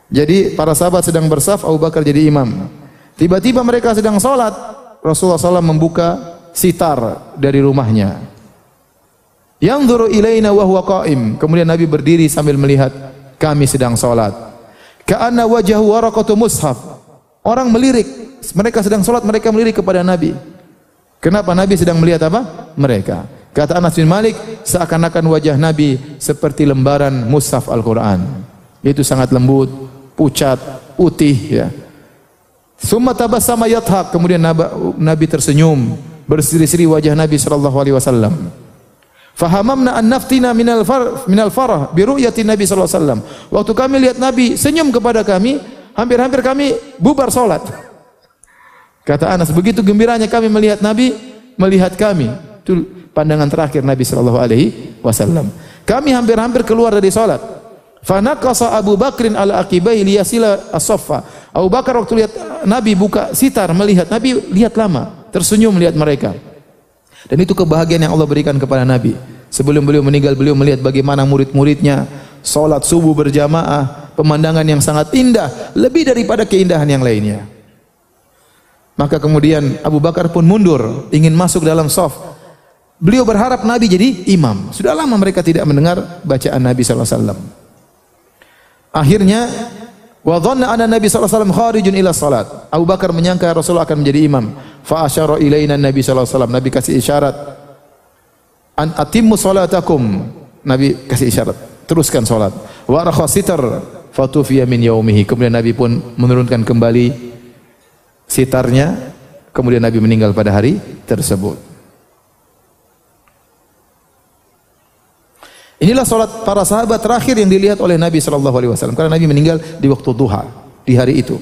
Jadi para sahabat sedang bersaf, Abu Bakar jadi imam. Tiba-tiba mereka sedang sholat, Rasulullah SAW membuka sitar dari rumahnya. Yang duru ilaina wa huwa qaim. Kemudian Nabi berdiri sambil melihat kami sedang sholat. Ka'anna wajahu waraqatu mushaf. Orang melirik. Mereka sedang sholat, mereka melirik kepada Nabi. Kenapa Nabi sedang melihat apa? Mereka. Kata Anas bin Malik, seakan-akan wajah Nabi seperti lembaran mushaf Al-Quran. Itu sangat lembut, pucat, putih. Ya. Summa tabassama yathak. Kemudian Nabi tersenyum, berseri-seri wajah Nabi sallallahu alaihi wasallam. Fahamamna an naftina minal far minal farah bi ru'yati Nabi wasallam. Waktu kami lihat Nabi senyum kepada kami, hampir-hampir kami bubar salat. Kata Anas, begitu gembiranya kami melihat Nabi, melihat kami. Itu pandangan terakhir Nabi wasallam. Kami hampir-hampir keluar dari salat. Fanaqasa Abu Bakrin ala aqibai liyasila as-saffa. Abu Bakar waktu lihat Nabi buka sitar melihat Nabi lihat lama, tersenyum melihat mereka. Dan itu kebahagiaan yang Allah berikan kepada Nabi. Sebelum beliau meninggal beliau melihat bagaimana murid-muridnya salat subuh berjamaah, pemandangan yang sangat indah, lebih daripada keindahan yang lainnya. Maka kemudian Abu Bakar pun mundur, ingin masuk dalam saf. Beliau berharap Nabi jadi imam. Sudah lama mereka tidak mendengar bacaan Nabi SAW. Akhirnya, wa dhanna anna Nabi SAW kharijun ila salat. Abu Bakar menyangka Rasulullah akan menjadi imam. Fa asyara ilaina Nabi SAW. Nabi kasih isyarat. An atimmu salatakum. Nabi kasih isyarat. Teruskan salat. Wa rakha sitar fatufiya min yaumihi. Kemudian Nabi pun menurunkan kembali sitarnya. Kemudian Nabi meninggal pada hari tersebut. Inilah salat para sahabat terakhir yang dilihat oleh Nabi sallallahu alaihi wasallam karena Nabi meninggal di waktu duha di hari itu.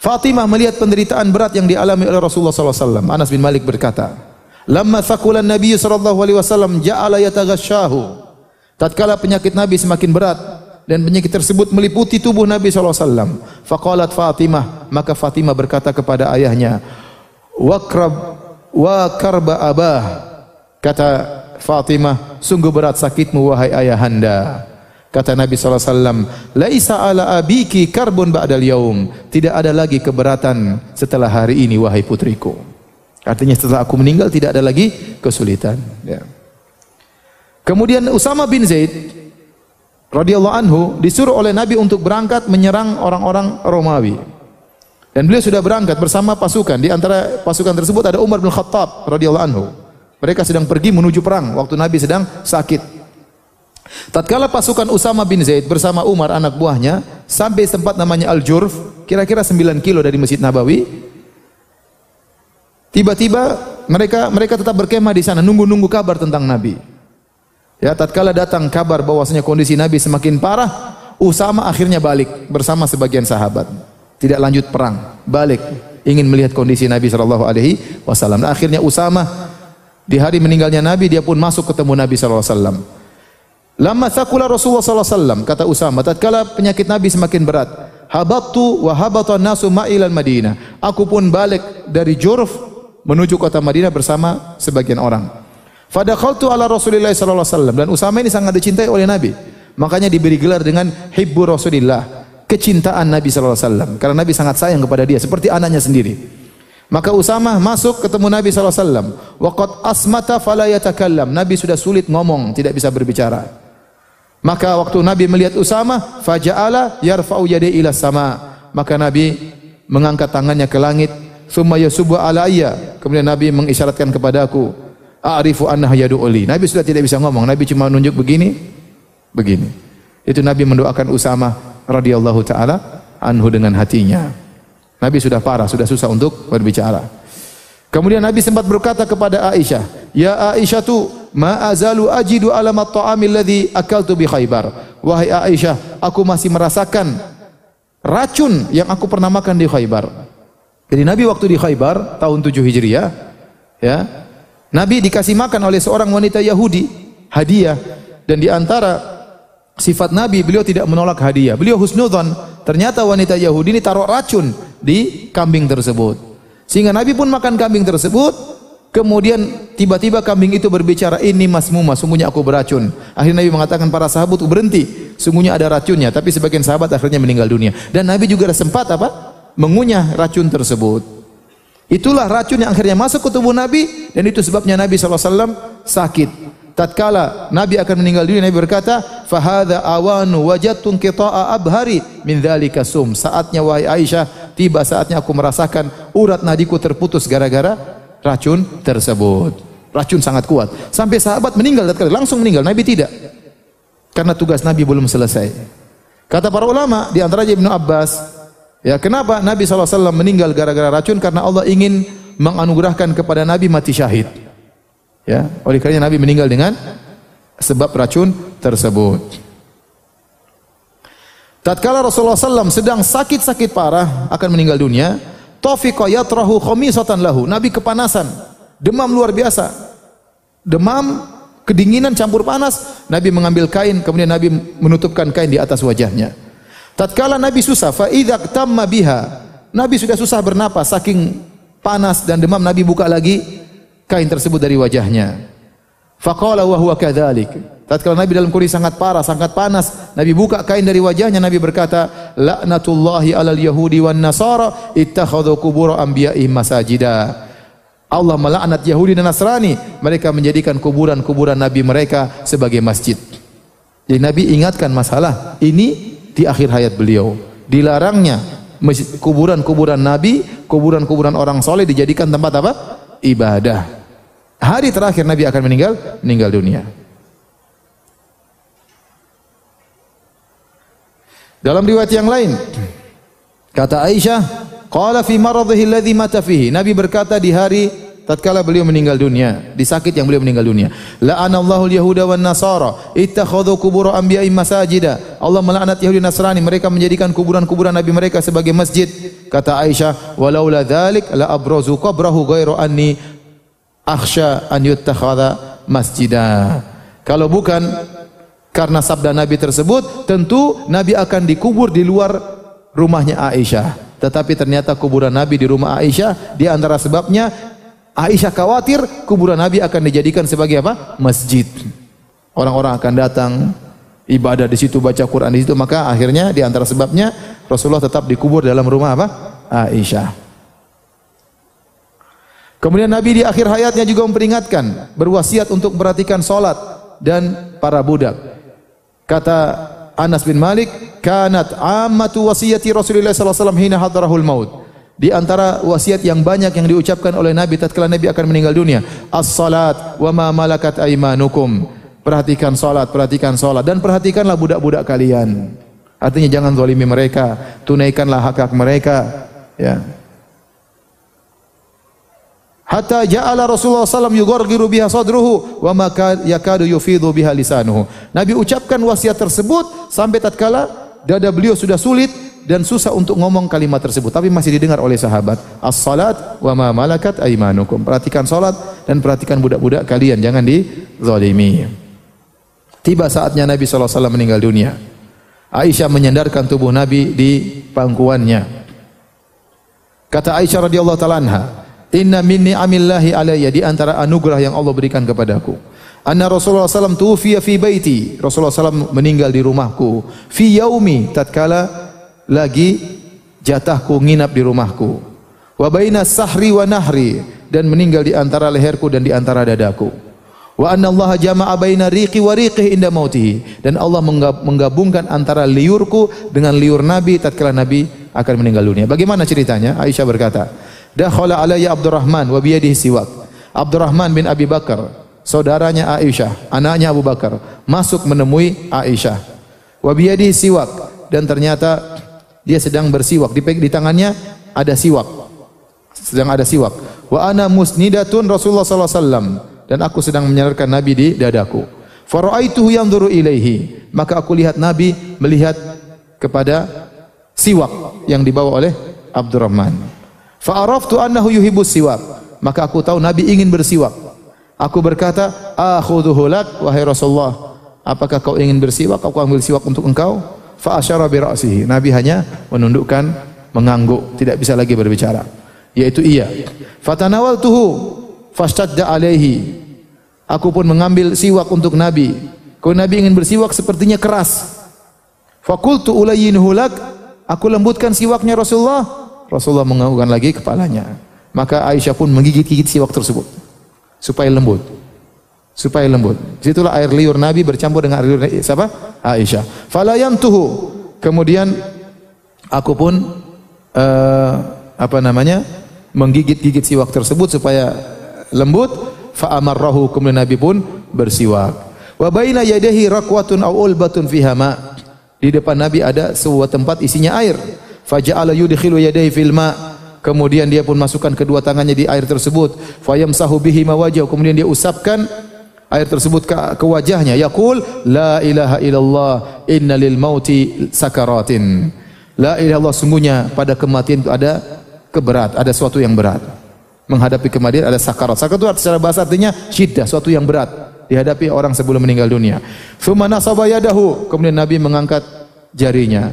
Fatimah melihat penderitaan berat yang dialami oleh Rasulullah sallallahu alaihi wasallam. Anas bin Malik berkata, "Lamma thaqulan Nabi sallallahu alaihi wasallam ja'ala yataghashahu." Tatkala penyakit Nabi semakin berat dan penyakit tersebut meliputi tubuh Nabi sallallahu alaihi wasallam, faqalat Fatimah, maka Fatimah berkata kepada ayahnya, "Wakrab wa karba abah." Kata Fatimah, sungguh berat sakitmu wahai ayahanda. Kata Nabi SAW, Laisa ala abiki karbun ba'dal yaum. Tidak ada lagi keberatan setelah hari ini wahai putriku. Artinya setelah aku meninggal tidak ada lagi kesulitan. Ya. Kemudian Usama bin Zaid radhiyallahu anhu disuruh oleh Nabi untuk berangkat menyerang orang-orang Romawi. Dan beliau sudah berangkat bersama pasukan. Di antara pasukan tersebut ada Umar bin Khattab radhiyallahu anhu. Mereka sedang pergi menuju perang waktu Nabi sedang sakit. Tatkala pasukan Usama bin Zaid bersama Umar anak buahnya sampai tempat namanya Al-Jurf, kira-kira 9 kilo dari Masjid Nabawi. Tiba-tiba mereka mereka tetap berkemah di sana nunggu-nunggu kabar tentang Nabi. Ya, tatkala datang kabar bahwasanya kondisi Nabi semakin parah, Usama akhirnya balik bersama sebagian sahabat. Tidak lanjut perang, balik ingin melihat kondisi Nabi sallallahu alaihi wasallam. Akhirnya Usama Di hari meninggalnya Nabi dia pun masuk ketemu Nabi sallallahu alaihi wasallam. Lama sakula Rasulullah sallallahu alaihi wasallam kata Usama tatkala penyakit Nabi semakin berat, habattu wa habata nasu ma'ilal Madinah. Aku pun balik dari Jurf menuju kota Madinah bersama sebagian orang. Fadakhaltu ala Rasulillah sallallahu alaihi wasallam dan Usama ini sangat dicintai oleh Nabi. Makanya diberi gelar dengan hibbu Rasulillah, kecintaan Nabi sallallahu alaihi wasallam karena Nabi sangat sayang kepada dia seperti anaknya sendiri. Maka Usama masuk ketemu Nabi wasallam. Waqad asmata fala yatakallam. Nabi sudah sulit ngomong, tidak bisa berbicara. Maka waktu Nabi melihat Usama, faja'ala yarfa'u yadayhi ila sama. Maka Nabi mengangkat tangannya ke langit, summa yasubu alayya. Kemudian Nabi mengisyaratkan kepadaku, a'rifu annahu yad'uli. Nabi sudah tidak bisa ngomong, Nabi cuma menunjuk begini, begini. Itu Nabi mendoakan Usama radhiyallahu taala anhu dengan hatinya. Nabi sudah parah, sudah susah untuk berbicara. Kemudian Nabi sempat berkata kepada Aisyah, "Ya Aisyah tu, ma azalu ajidu alamat ta'amil ladzi akaltu bi Khaybar." Wahai Aisyah, aku masih merasakan racun yang aku pernah makan di Khaybar. Jadi Nabi waktu di Khaybar tahun 7 Hijriah, ya. Nabi dikasih makan oleh seorang wanita Yahudi hadiah dan di antara sifat Nabi, beliau tidak menolak hadiah. Beliau husnudzon. Ternyata wanita Yahudi ini taruh racun di kambing tersebut. Sehingga Nabi pun makan kambing tersebut. Kemudian tiba-tiba kambing itu berbicara, ini masmuma, sungguhnya aku beracun. Akhirnya Nabi mengatakan para sahabat berhenti, sungguhnya ada racunnya. Tapi sebagian sahabat akhirnya meninggal dunia. Dan Nabi juga ada sempat apa? Mengunyah racun tersebut. Itulah racun yang akhirnya masuk ke tubuh Nabi dan itu sebabnya Nabi SAW sakit tatkala Nabi akan meninggal dunia Nabi berkata fahadha awanu wajadtu qita'a abhari min dzalika sum saatnya wahai Aisyah tiba saatnya aku merasakan urat nadiku terputus gara-gara racun tersebut. Racun sangat kuat. Sampai sahabat meninggal tatkala langsung meninggal. Nabi tidak. Karena tugas Nabi belum selesai. Kata para ulama di antaranya Ibnu Abbas ya kenapa Nabi SAW meninggal gara-gara racun? Karena Allah ingin menganugerahkan kepada Nabi mati syahid. Ya, oleh karena Nabi meninggal dengan sebab racun tersebut. Tatkala Rasulullah SAW sedang sakit-sakit parah akan meninggal dunia, tafiqa yatrahu khamisatan lahu. Nabi kepanasan, demam luar biasa. Demam, kedinginan campur panas. Nabi mengambil kain, kemudian Nabi menutupkan kain di atas wajahnya. Tatkala Nabi susah, fa tamma biha. Nabi sudah susah bernapas saking panas dan demam Nabi buka lagi kain tersebut dari wajahnya. Faqala wa huwa kadzalik. Tatkala Nabi dalam kondisi sangat parah, sangat panas, Nabi buka kain dari wajahnya, Nabi berkata, "Laknatullahi 'alal yahudi wan nasara ittakhadhu qubur anbiya'ihim masajida." Allah melaknat Yahudi dan Nasrani, mereka menjadikan kuburan-kuburan nabi mereka sebagai masjid. Jadi Nabi ingatkan masalah ini di akhir hayat beliau. Dilarangnya kuburan-kuburan nabi, kuburan-kuburan orang soleh dijadikan tempat apa? ibadah. Hari terakhir Nabi akan meninggal, meninggal dunia. Dalam riwayat yang lain, kata Aisyah, qala fi maradhihi alladhi mata fihi. Nabi berkata di hari tatkala beliau meninggal dunia, di sakit yang beliau meninggal dunia. La'anallahu al-yahuda wan nasara ittakhadhu qubur anbiya'i masajida. Allah melaknat Yahudi Nasrani, mereka menjadikan kuburan-kuburan nabi mereka sebagai masjid. Kata Aisyah, "Walaula dzalik la abrazu qabrahu ghairu anni akhsha an yuttakhadha masjida." Kalau bukan karena sabda Nabi tersebut, tentu Nabi akan dikubur di luar rumahnya Aisyah. Tetapi ternyata kuburan Nabi di rumah Aisyah di antara sebabnya Aisyah khawatir kuburan Nabi akan dijadikan sebagai apa? Masjid. Orang-orang akan datang ibadah di situ, baca Quran di situ, maka akhirnya di antara sebabnya Rasulullah tetap dikubur dalam rumah apa? Aisyah. Kemudian Nabi di akhir hayatnya juga memperingatkan, berwasiat untuk memperhatikan salat dan para budak. Kata Anas bin Malik, "Kanat ammatu wasiyati Rasulullah sallallahu alaihi hina hadarahul maut." Di antara wasiat yang banyak yang diucapkan oleh Nabi tatkala Nabi akan meninggal dunia, as-salat wa ma malakat aimanukum. Perhatikan salat, perhatikan salat dan perhatikanlah budak-budak kalian. Artinya jangan zalimi mereka, tunaikanlah hak-hak mereka, ya. Hatta ja'ala Rasulullah SAW yughargiru biha sadruhu wa ma yakadu yufidhu biha lisanuhu. Nabi ucapkan wasiat tersebut sampai tatkala dada beliau sudah sulit dan susah untuk ngomong kalimat tersebut tapi masih didengar oleh sahabat. As-salat wa ma malakat aimanukum. Perhatikan salat dan perhatikan budak-budak kalian jangan dizalimi. Tiba saatnya Nabi SAW meninggal dunia. Aisyah menyandarkan tubuh Nabi di pangkuannya. Kata Aisyah radhiyallahu taala anha, "Inna minni amillahi alayya di antara anugerah yang Allah berikan kepadaku." Anna Rasulullah SAW tufiya fi baiti. Rasulullah SAW meninggal di rumahku. Fi yaumi tatkala lagi jatahku nginap di rumahku. Wa baina sahri wa nahri dan meninggal di antara leherku dan di antara dadaku. Wa anna Allah jama'a baina riqi wa riqih inda mautihi dan Allah menggabungkan antara liurku dengan liur Nabi tatkala Nabi akan meninggal dunia. Bagaimana ceritanya? Aisyah berkata, "Dakhala alayya Abdurrahman wa biyadihi siwak." Abdurrahman bin Abi Bakar saudaranya Aisyah, anaknya Abu Bakar, masuk menemui Aisyah. Wabiyadi siwak dan ternyata dia sedang bersiwak di, di tangannya ada siwak. Sedang ada siwak. Wa ana musnidatun Rasulullah sallallahu alaihi wasallam dan aku sedang menyandarkan Nabi di dadaku. Faraaituhu yanzuru ilaihi. Maka aku lihat Nabi melihat kepada siwak yang dibawa oleh Abdurrahman. Fa araftu annahu yuhibbus siwak. Maka aku tahu Nabi ingin bersiwak. Aku berkata, "Akhudhuhu lak wahai Rasulullah. Apakah kau ingin bersiwak? Aku ambil siwak untuk engkau." Fa asyara bi ra'sihi. Nabi hanya menundukkan, mengangguk, tidak bisa lagi berbicara. Yaitu iya. Fatanawaltuhu fastadda alaihi. Aku pun mengambil siwak untuk Nabi. Kalau Nabi ingin bersiwak sepertinya keras. Fakultu ulayyinuhu lak. Aku lembutkan siwaknya Rasulullah. Rasulullah menganggukkan lagi kepalanya. Maka Aisyah pun menggigit-gigit siwak tersebut supaya lembut. Supaya lembut. Situlah air liur Nabi bercampur dengan air liur siapa? Aisyah. Fala yantuhu. Kemudian aku pun uh, apa namanya? menggigit-gigit siwak tersebut supaya lembut. Fa amarrahu kemudian Nabi pun bersiwak. Wa baina yadayhi rakwatun aw ulbatun fiha ma. Di depan Nabi ada sebuah tempat isinya air. Faja'ala yudkhilu yadayhi fil ma' Kemudian dia pun masukkan kedua tangannya di air tersebut. Fayamsahu bihi mawajah. Kemudian dia usapkan air tersebut ke, ke wajahnya. Yaqul la ilaha illallah inna mauti sakaratin. La ilaha illallah sungguhnya pada kematian itu ada keberat, ada sesuatu yang berat. Menghadapi kematian ada sakarat. Sakarat itu secara bahasa artinya syiddah, sesuatu yang berat dihadapi orang sebelum meninggal dunia. Tsumma nasaba. Kemudian Nabi mengangkat jarinya.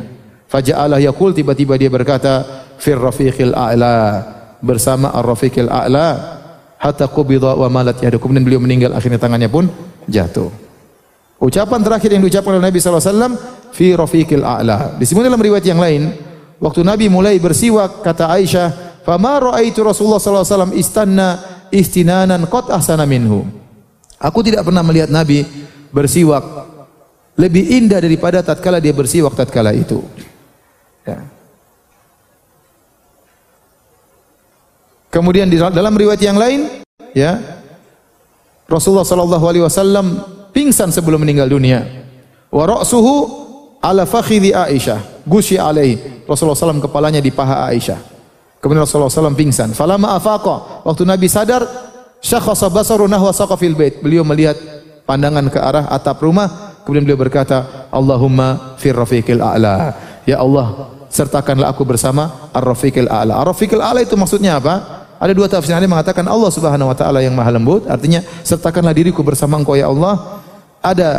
Faja'alah yaqul tiba-tiba dia berkata, fir rafiqil a'la bersama ar-rafiqil a'la hatta qubida wa malat yadu. Kemudian beliau meninggal akhirnya tangannya pun jatuh. Ucapan terakhir yang diucapkan oleh Nabi SAW fi rafiqil a'la. Disebut dalam riwayat yang lain waktu Nabi mulai bersiwak kata Aisyah fama ra'aitu Rasulullah SAW istanna istinanan qad ahsana minhu. Aku tidak pernah melihat Nabi bersiwak lebih indah daripada tatkala dia bersiwak tatkala itu ya. Kemudian di dalam riwayat yang lain, ya Rasulullah sallallahu alaihi wasallam pingsan sebelum meninggal dunia. Wa ra'suhu ala fakhidhi Aisyah, gusyi alaihi. Rasulullah SAW kepalanya di paha Aisyah. Kemudian Rasulullah SAW pingsan. Falama afaqa, waktu Nabi sadar, syakhasa basaru nahwa saqafil bait. Beliau melihat pandangan ke arah atap rumah, kemudian beliau berkata, Allahumma fir rafiqil a'la. Ya Allah, sertakanlah aku bersama ar-rafiqil a'la. Ar-rafiqil a'la itu maksudnya apa? Ada dua tafsir yang mengatakan Allah Subhanahu wa taala yang Maha lembut, artinya sertakanlah diriku bersama Engkau ya Allah. Ada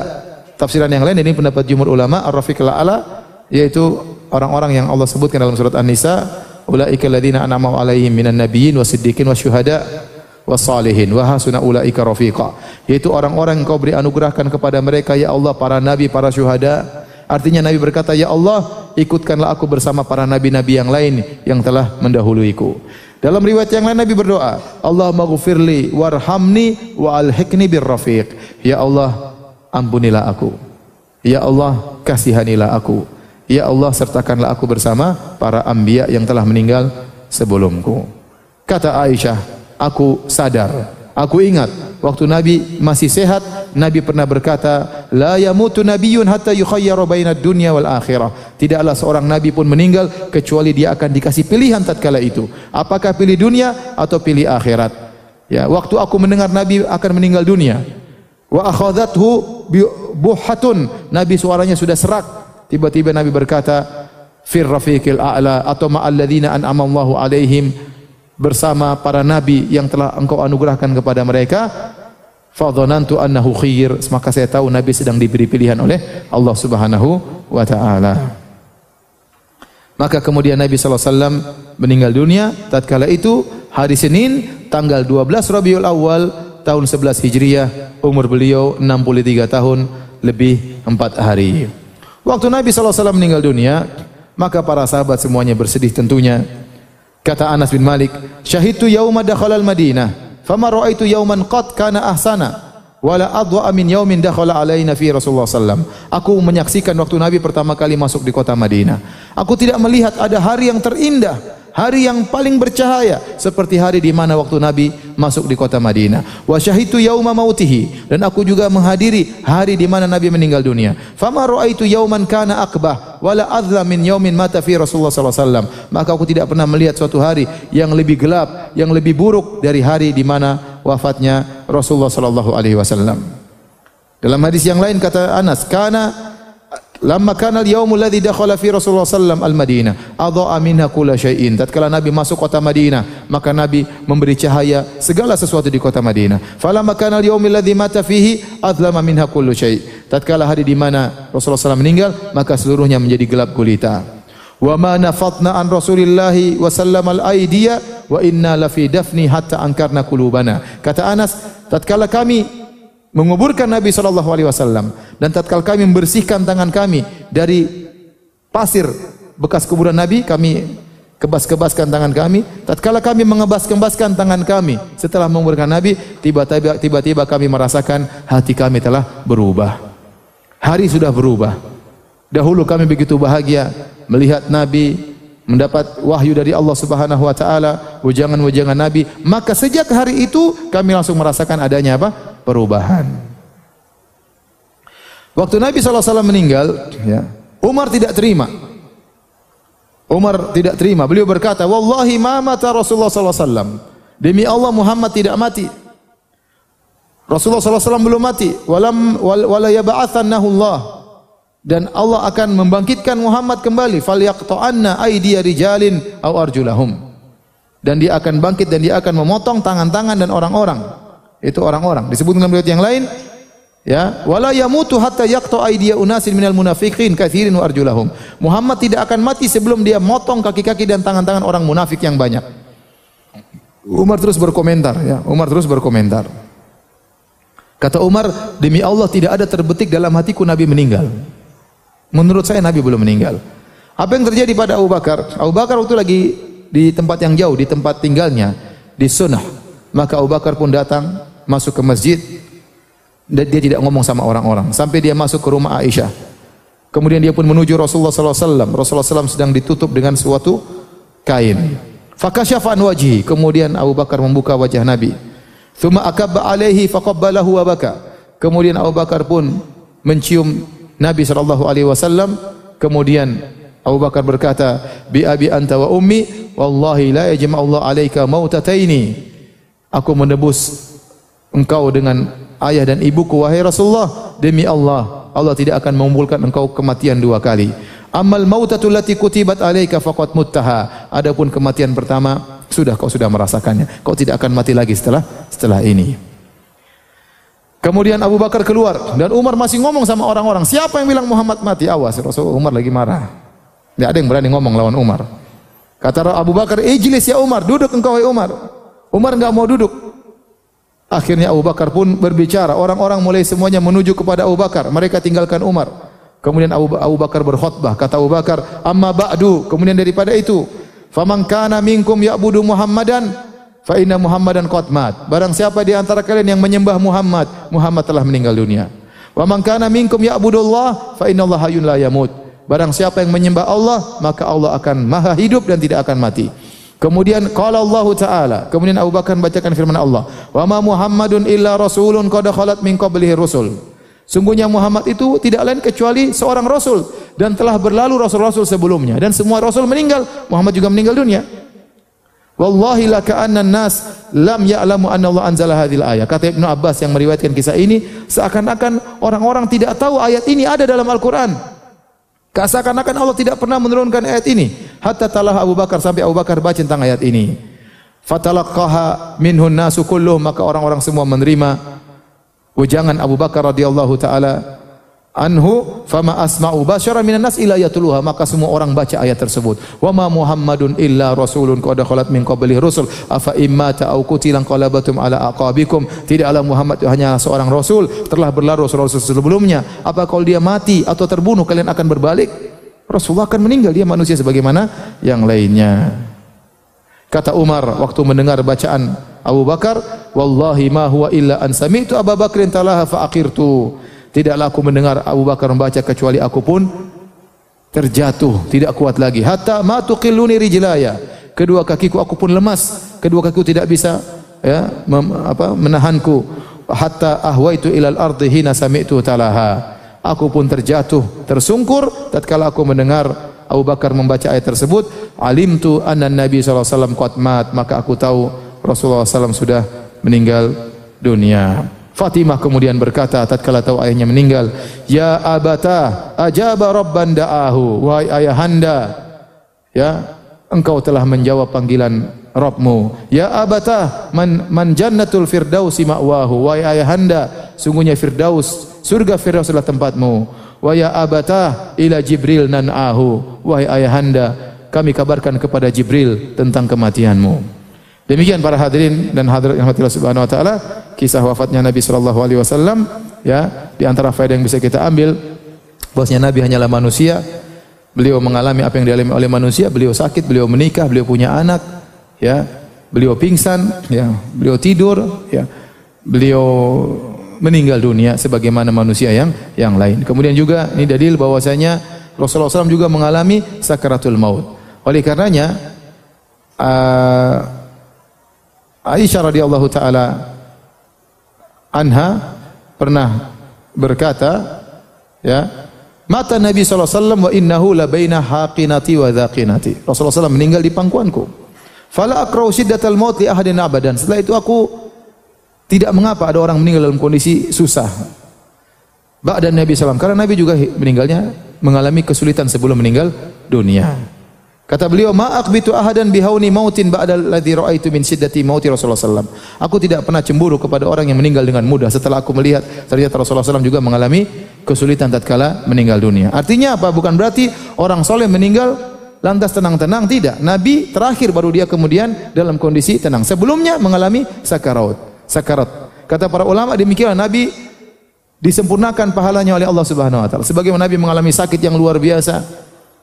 tafsiran yang lain ini pendapat jumhur ulama ar-rafiqul a'la yaitu orang-orang yang Allah sebutkan dalam surat An-Nisa, ulaika alladziina an'ama 'alaihim minan nabiyyin wasiddiqin wasyuhada wasalihin wa hasuna ulaika rafiqa. Yaitu orang-orang yang Kau beri anugerahkan kepada mereka ya Allah para nabi, para syuhada. Artinya Nabi berkata, "Ya Allah, ikutkanlah aku bersama para nabi-nabi yang lain yang telah mendahuluiku." Dalam riwayat yang lain Nabi berdoa, Allah maghfirli warhamni wa alhiqni bir rafiq. Ya Allah, ampunilah aku. Ya Allah, kasihanilah aku. Ya Allah, sertakanlah aku bersama para anbiya yang telah meninggal sebelumku. Kata Aisyah, aku sadar Aku ingat waktu Nabi masih sehat, Nabi pernah berkata, "La yamutu nabiyyun hatta yukhayyara bainad dunya wal akhirah." Tidaklah seorang nabi pun meninggal kecuali dia akan dikasih pilihan tatkala itu. Apakah pilih dunia atau pilih akhirat? Ya, waktu aku mendengar Nabi akan meninggal dunia, wa akhadhathu buhatun, Nabi suaranya sudah serak. Tiba-tiba Nabi berkata, fir rafiqil a'la atau ma'al ladzina an'ama Allahu alaihim bersama para nabi yang telah engkau anugerahkan kepada mereka. Fa dhanantu annahu khair maka saya tahu nabi sedang diberi pilihan oleh Allah Subhanahu wa taala. Maka kemudian Nabi SAW meninggal dunia. Tatkala itu hari Senin tanggal 12 Rabiul Awal tahun 11 Hijriah umur beliau 63 tahun lebih 4 hari. Waktu Nabi SAW meninggal dunia maka para sahabat semuanya bersedih tentunya. Kata Anas bin Malik, "Syahidtu yauma al-Madinah, fama ra'aitu yauman qad kana ahsana." wala adwa min yaumin dakhala alaina fi Rasulullah sallam. Aku menyaksikan waktu Nabi pertama kali masuk di kota Madinah. Aku tidak melihat ada hari yang terindah hari yang paling bercahaya seperti hari di mana waktu Nabi masuk di kota Madinah. Wa syahitu yauma mautihi dan aku juga menghadiri hari di mana Nabi meninggal dunia. Fama raaitu yauman kana akbah wala adla min yaumin mata fi Rasulullah sallallahu alaihi wasallam. Maka aku tidak pernah melihat suatu hari yang lebih gelap, yang lebih buruk dari hari di mana wafatnya Rasulullah sallallahu alaihi wasallam. Dalam hadis yang lain kata Anas, kana Lamma kana al-yaumul ladzi dakhala fi Rasulullah sallam al-Madinah, adha'a minha kulla syai'in. Tatkala Nabi masuk kota Madinah, maka Nabi memberi cahaya segala sesuatu di kota Madinah. Falamma kana al-yaumul ladzi mata fihi, adlama minha kullu syai'. Tatkala hari di mana Rasulullah sallam meninggal, maka seluruhnya menjadi gelap gulita. Wa ma nafatna an Rasulillah wa sallam al-aidiya wa inna la fi dafni hatta ankarna qulubana. Kata Anas, tatkala kami menguburkan Nabi sallallahu alaihi wasallam dan tatkala kami membersihkan tangan kami dari pasir bekas kuburan Nabi kami kebas-kebaskan tangan kami. Tatkala kami mengebas-kebaskan tangan kami setelah menguburkan Nabi tiba-tiba tiba-tiba kami merasakan hati kami telah berubah. Hari sudah berubah. Dahulu kami begitu bahagia melihat Nabi mendapat wahyu dari Allah Subhanahu wa taala, ujangan-ujangan Nabi, maka sejak hari itu kami langsung merasakan adanya apa? Perubahan. Waktu Nabi SAW meninggal, ya, Umar tidak terima. Umar tidak terima. Beliau berkata, Wallahi ma mata Rasulullah SAW. Demi Allah Muhammad tidak mati. Rasulullah SAW belum mati. Walam wala yab'athannahu Allah. Dan Allah akan membangkitkan Muhammad kembali. Falyaqta'anna aydiya rijalin aw arjulahum. Dan dia akan bangkit dan dia akan memotong tangan-tangan dan orang-orang. Itu orang-orang. Disebut dalam riwayat yang lain, ya, wala yamutu hatta yaqta aydiya unasin minal munafiqin katsirin wa arjulahum. Muhammad tidak akan mati sebelum dia motong kaki-kaki dan tangan-tangan orang munafik yang banyak. Umar terus berkomentar, ya. Umar terus berkomentar. Kata Umar, demi Allah tidak ada terbetik dalam hatiku Nabi meninggal. Menurut saya Nabi belum meninggal. Apa yang terjadi pada Abu Bakar? Abu Bakar waktu lagi di tempat yang jauh, di tempat tinggalnya, di Sunnah. Maka Abu Bakar pun datang masuk ke masjid dan dia tidak ngomong sama orang-orang sampai dia masuk ke rumah Aisyah. Kemudian dia pun menuju Rasulullah sallallahu alaihi wasallam. Rasulullah SAW sedang ditutup dengan suatu kain. Fakasyafa an wajhi. Kemudian Abu Bakar membuka wajah Nabi. Thumma akabba alaihi faqabbalahu wa baka. Kemudian Abu Bakar pun mencium Nabi sallallahu alaihi wasallam. Kemudian Abu Bakar berkata, "Bi abi anta wa ummi, wallahi la yajma'u Allah 'alaika mautataini." Aku menebus engkau dengan ayah dan ibuku wahai Rasulullah demi Allah Allah tidak akan mengumpulkan engkau kematian dua kali amal mautatul lati kutibat alaika faqad muttaha adapun kematian pertama sudah kau sudah merasakannya kau tidak akan mati lagi setelah setelah ini Kemudian Abu Bakar keluar dan Umar masih ngomong sama orang-orang, siapa yang bilang Muhammad mati? Awas, Rasul Umar lagi marah. Tidak ada yang berani ngomong lawan Umar. Kata Abu Bakar, "Ijlis ya Umar, duduk engkau wahai Umar." Umar enggak mau duduk. Akhirnya Abu Bakar pun berbicara. Orang-orang mulai semuanya menuju kepada Abu Bakar. Mereka tinggalkan Umar. Kemudian Abu, Abu Bakar berkhutbah. Kata Abu Bakar, "Amma ba'du." Kemudian daripada itu, "Faman kana minkum ya'budu Muhammadan fa Muhammadan qad mat." Barang siapa di antara kalian yang menyembah Muhammad, Muhammad telah meninggal dunia. "Wa man kana minkum ya'budullah fa inna Allah hayyun la yamut." Barang siapa yang menyembah Allah, maka Allah akan maha hidup dan tidak akan mati. Kemudian qala Allah taala, kemudian Abu Bakar membacakan firman Allah, "Wa ma Muhammadun illa rasulun qad khalat min qablihi rusul." Sungguhnya Muhammad itu tidak lain kecuali seorang rasul dan telah berlalu rasul-rasul sebelumnya dan semua rasul meninggal, Muhammad juga meninggal dunia. Wallahi la ka'anna nas lam ya'lamu anna Allah anzala hadhil ayat. Kata Ibnu Abbas yang meriwayatkan kisah ini, seakan-akan orang-orang tidak tahu ayat ini ada dalam Al-Qur'an. Seakan-akan Allah tidak pernah menurunkan ayat ini. Hatta talah Abu Bakar sampai Abu Bakar baca tentang ayat ini. Fatalaqaha minhun nasu kulluh maka orang-orang semua menerima ujangan Abu Bakar radhiyallahu taala anhu fama asma'u basyara minan nas ila yatluha. Maka semua orang baca ayat tersebut. Wa ma muhammadun illa rasulun qad khalat min qablihi rusul. Afa immata aw qutilan qalabatum ala aqabikum. Tidaklah Muhammad hanya seorang rasul telah berlalu rasul-rasul sebelumnya. Apa kalau dia mati atau terbunuh kalian akan berbalik? Rasulullah akan meninggal dia manusia sebagaimana yang lainnya. Kata Umar waktu mendengar bacaan Abu Bakar wallahi ma huwa illa an sami'tu Abu Bakrin talaha fa aqirtu Tidaklah aku mendengar Abu Bakar membaca kecuali aku pun terjatuh, tidak kuat lagi. Hatta ma tuqilluni rijlaya. Kedua kakiku aku pun lemas, kedua kakiku tidak bisa ya mem, apa, menahanku. Hatta ahwaitu ilal ardi hina sami'tu talaha. Aku pun terjatuh, tersungkur tatkala aku mendengar Abu Bakar membaca ayat tersebut, alimtu anna Nabi sallallahu alaihi wasallam qad mat, maka aku tahu Rasulullah SAW sudah meninggal dunia. Fatimah kemudian berkata tatkala tahu ayahnya meninggal, "Ya abata, ajaba rabban da'ahu." Wahai ayahanda, ya, engkau telah menjawab panggilan Rabbmu. Ya abata, man, man jannatul firdausi ma'wahu. Wahai ayahanda, sungguhnya firdaus, surga firdaus adalah tempatmu. Wa ya abata ila Jibril nan'ahu. Wahai ayahanda, kami kabarkan kepada Jibril tentang kematianmu. Demikian para hadirin dan hadirat yang Allah Subhanahu wa taala, kisah wafatnya Nabi sallallahu alaihi wasallam ya, di antara faedah yang bisa kita ambil bahwasanya Nabi hanyalah manusia. Beliau mengalami apa yang dialami oleh manusia, beliau sakit, beliau menikah, beliau punya anak, ya. Beliau pingsan, ya, beliau tidur, ya. Beliau meninggal dunia sebagaimana manusia yang yang lain. Kemudian juga ini dalil bahwasanya Rasulullah SAW juga mengalami sakaratul maut. Oleh karenanya uh, Aisyah radhiyallahu taala anha pernah berkata ya mata Nabi sallallahu alaihi wasallam wa innahu la baina haqinati wa dhaqinati. Rasulullah SAW meninggal di pangkuanku. Fala akrau syiddatal maut li ahadin abadan. Setelah itu aku tidak mengapa ada orang meninggal dalam kondisi susah. Ba'da Nabi SAW karena Nabi juga meninggalnya mengalami kesulitan sebelum meninggal dunia Kata beliau, "Ma aqbitu ahadan bihauni mautin ba'da alladhi ra'aitu min shiddati mauti Rasulullah sallam." Aku tidak pernah cemburu kepada orang yang meninggal dengan mudah setelah aku melihat ternyata Rasulullah sallam juga mengalami kesulitan tatkala meninggal dunia. Artinya apa? Bukan berarti orang soleh meninggal lantas tenang-tenang tidak. Nabi terakhir baru dia kemudian dalam kondisi tenang. Sebelumnya mengalami sakarat. Sakarat. Kata para ulama demikian Nabi disempurnakan pahalanya oleh Allah Subhanahu wa taala. Sebagaimana Nabi mengalami sakit yang luar biasa,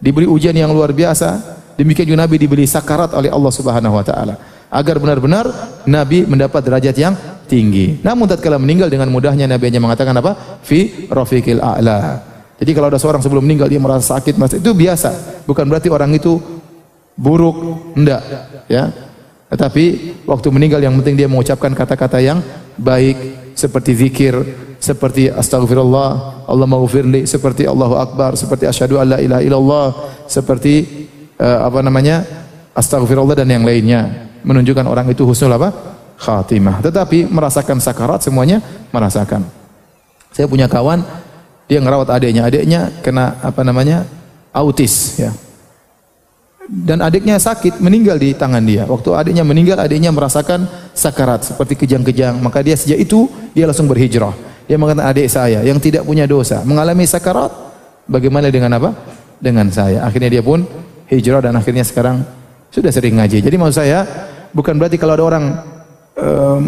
diberi ujian yang luar biasa, Demikian juga Nabi diberi sakarat oleh Allah Subhanahu wa taala agar benar-benar Nabi mendapat derajat yang tinggi. Namun tatkala meninggal dengan mudahnya Nabi hanya mengatakan apa? Fi rafiqil a'la. Jadi kalau ada seorang sebelum meninggal dia merasa sakit, merasa itu biasa. Bukan berarti orang itu buruk, enggak, ya. Tetapi waktu meninggal yang penting dia mengucapkan kata-kata yang baik seperti zikir, seperti astagfirullah, Allah maghfirli, seperti Allahu akbar, seperti asyhadu alla ilaha illallah, seperti uh, apa namanya? Astagfirullah dan yang lainnya. Menunjukkan orang itu husnul apa? Khatimah. Tetapi merasakan sakarat semuanya merasakan. Saya punya kawan dia ngerawat adiknya. Adiknya kena apa namanya? Autis ya. Dan adiknya sakit meninggal di tangan dia. Waktu adiknya meninggal adiknya merasakan sakarat seperti kejang-kejang. Maka dia sejak itu dia langsung berhijrah. Dia mengatakan adik saya yang tidak punya dosa mengalami sakarat bagaimana dengan apa? Dengan saya. Akhirnya dia pun hijrah dan akhirnya sekarang sudah sering ngaji. Jadi maksud saya bukan berarti kalau ada orang um,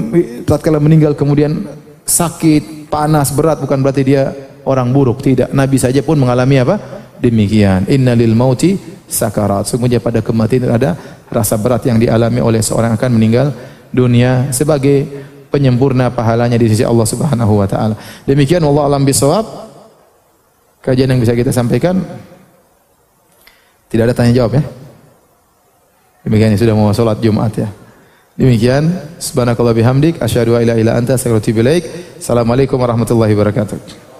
tatkala meninggal kemudian sakit, panas, berat bukan berarti dia orang buruk. Tidak. Nabi saja pun mengalami apa? Demikian. Innalil mauti sakarat. Sungguhnya pada kematian ada rasa berat yang dialami oleh seorang akan meninggal dunia sebagai penyempurna pahalanya di sisi Allah Subhanahu wa taala. Demikian Allah alam bisawab. Kajian yang bisa kita sampaikan tidak ada tanya jawab ya. Demikian sudah mau sholat Jumat ya. Demikian subhanakallah bihamdik asyhadu an la ilaha illa anta astaghfiruka wa atubu. Assalamualaikum warahmatullahi wabarakatuh.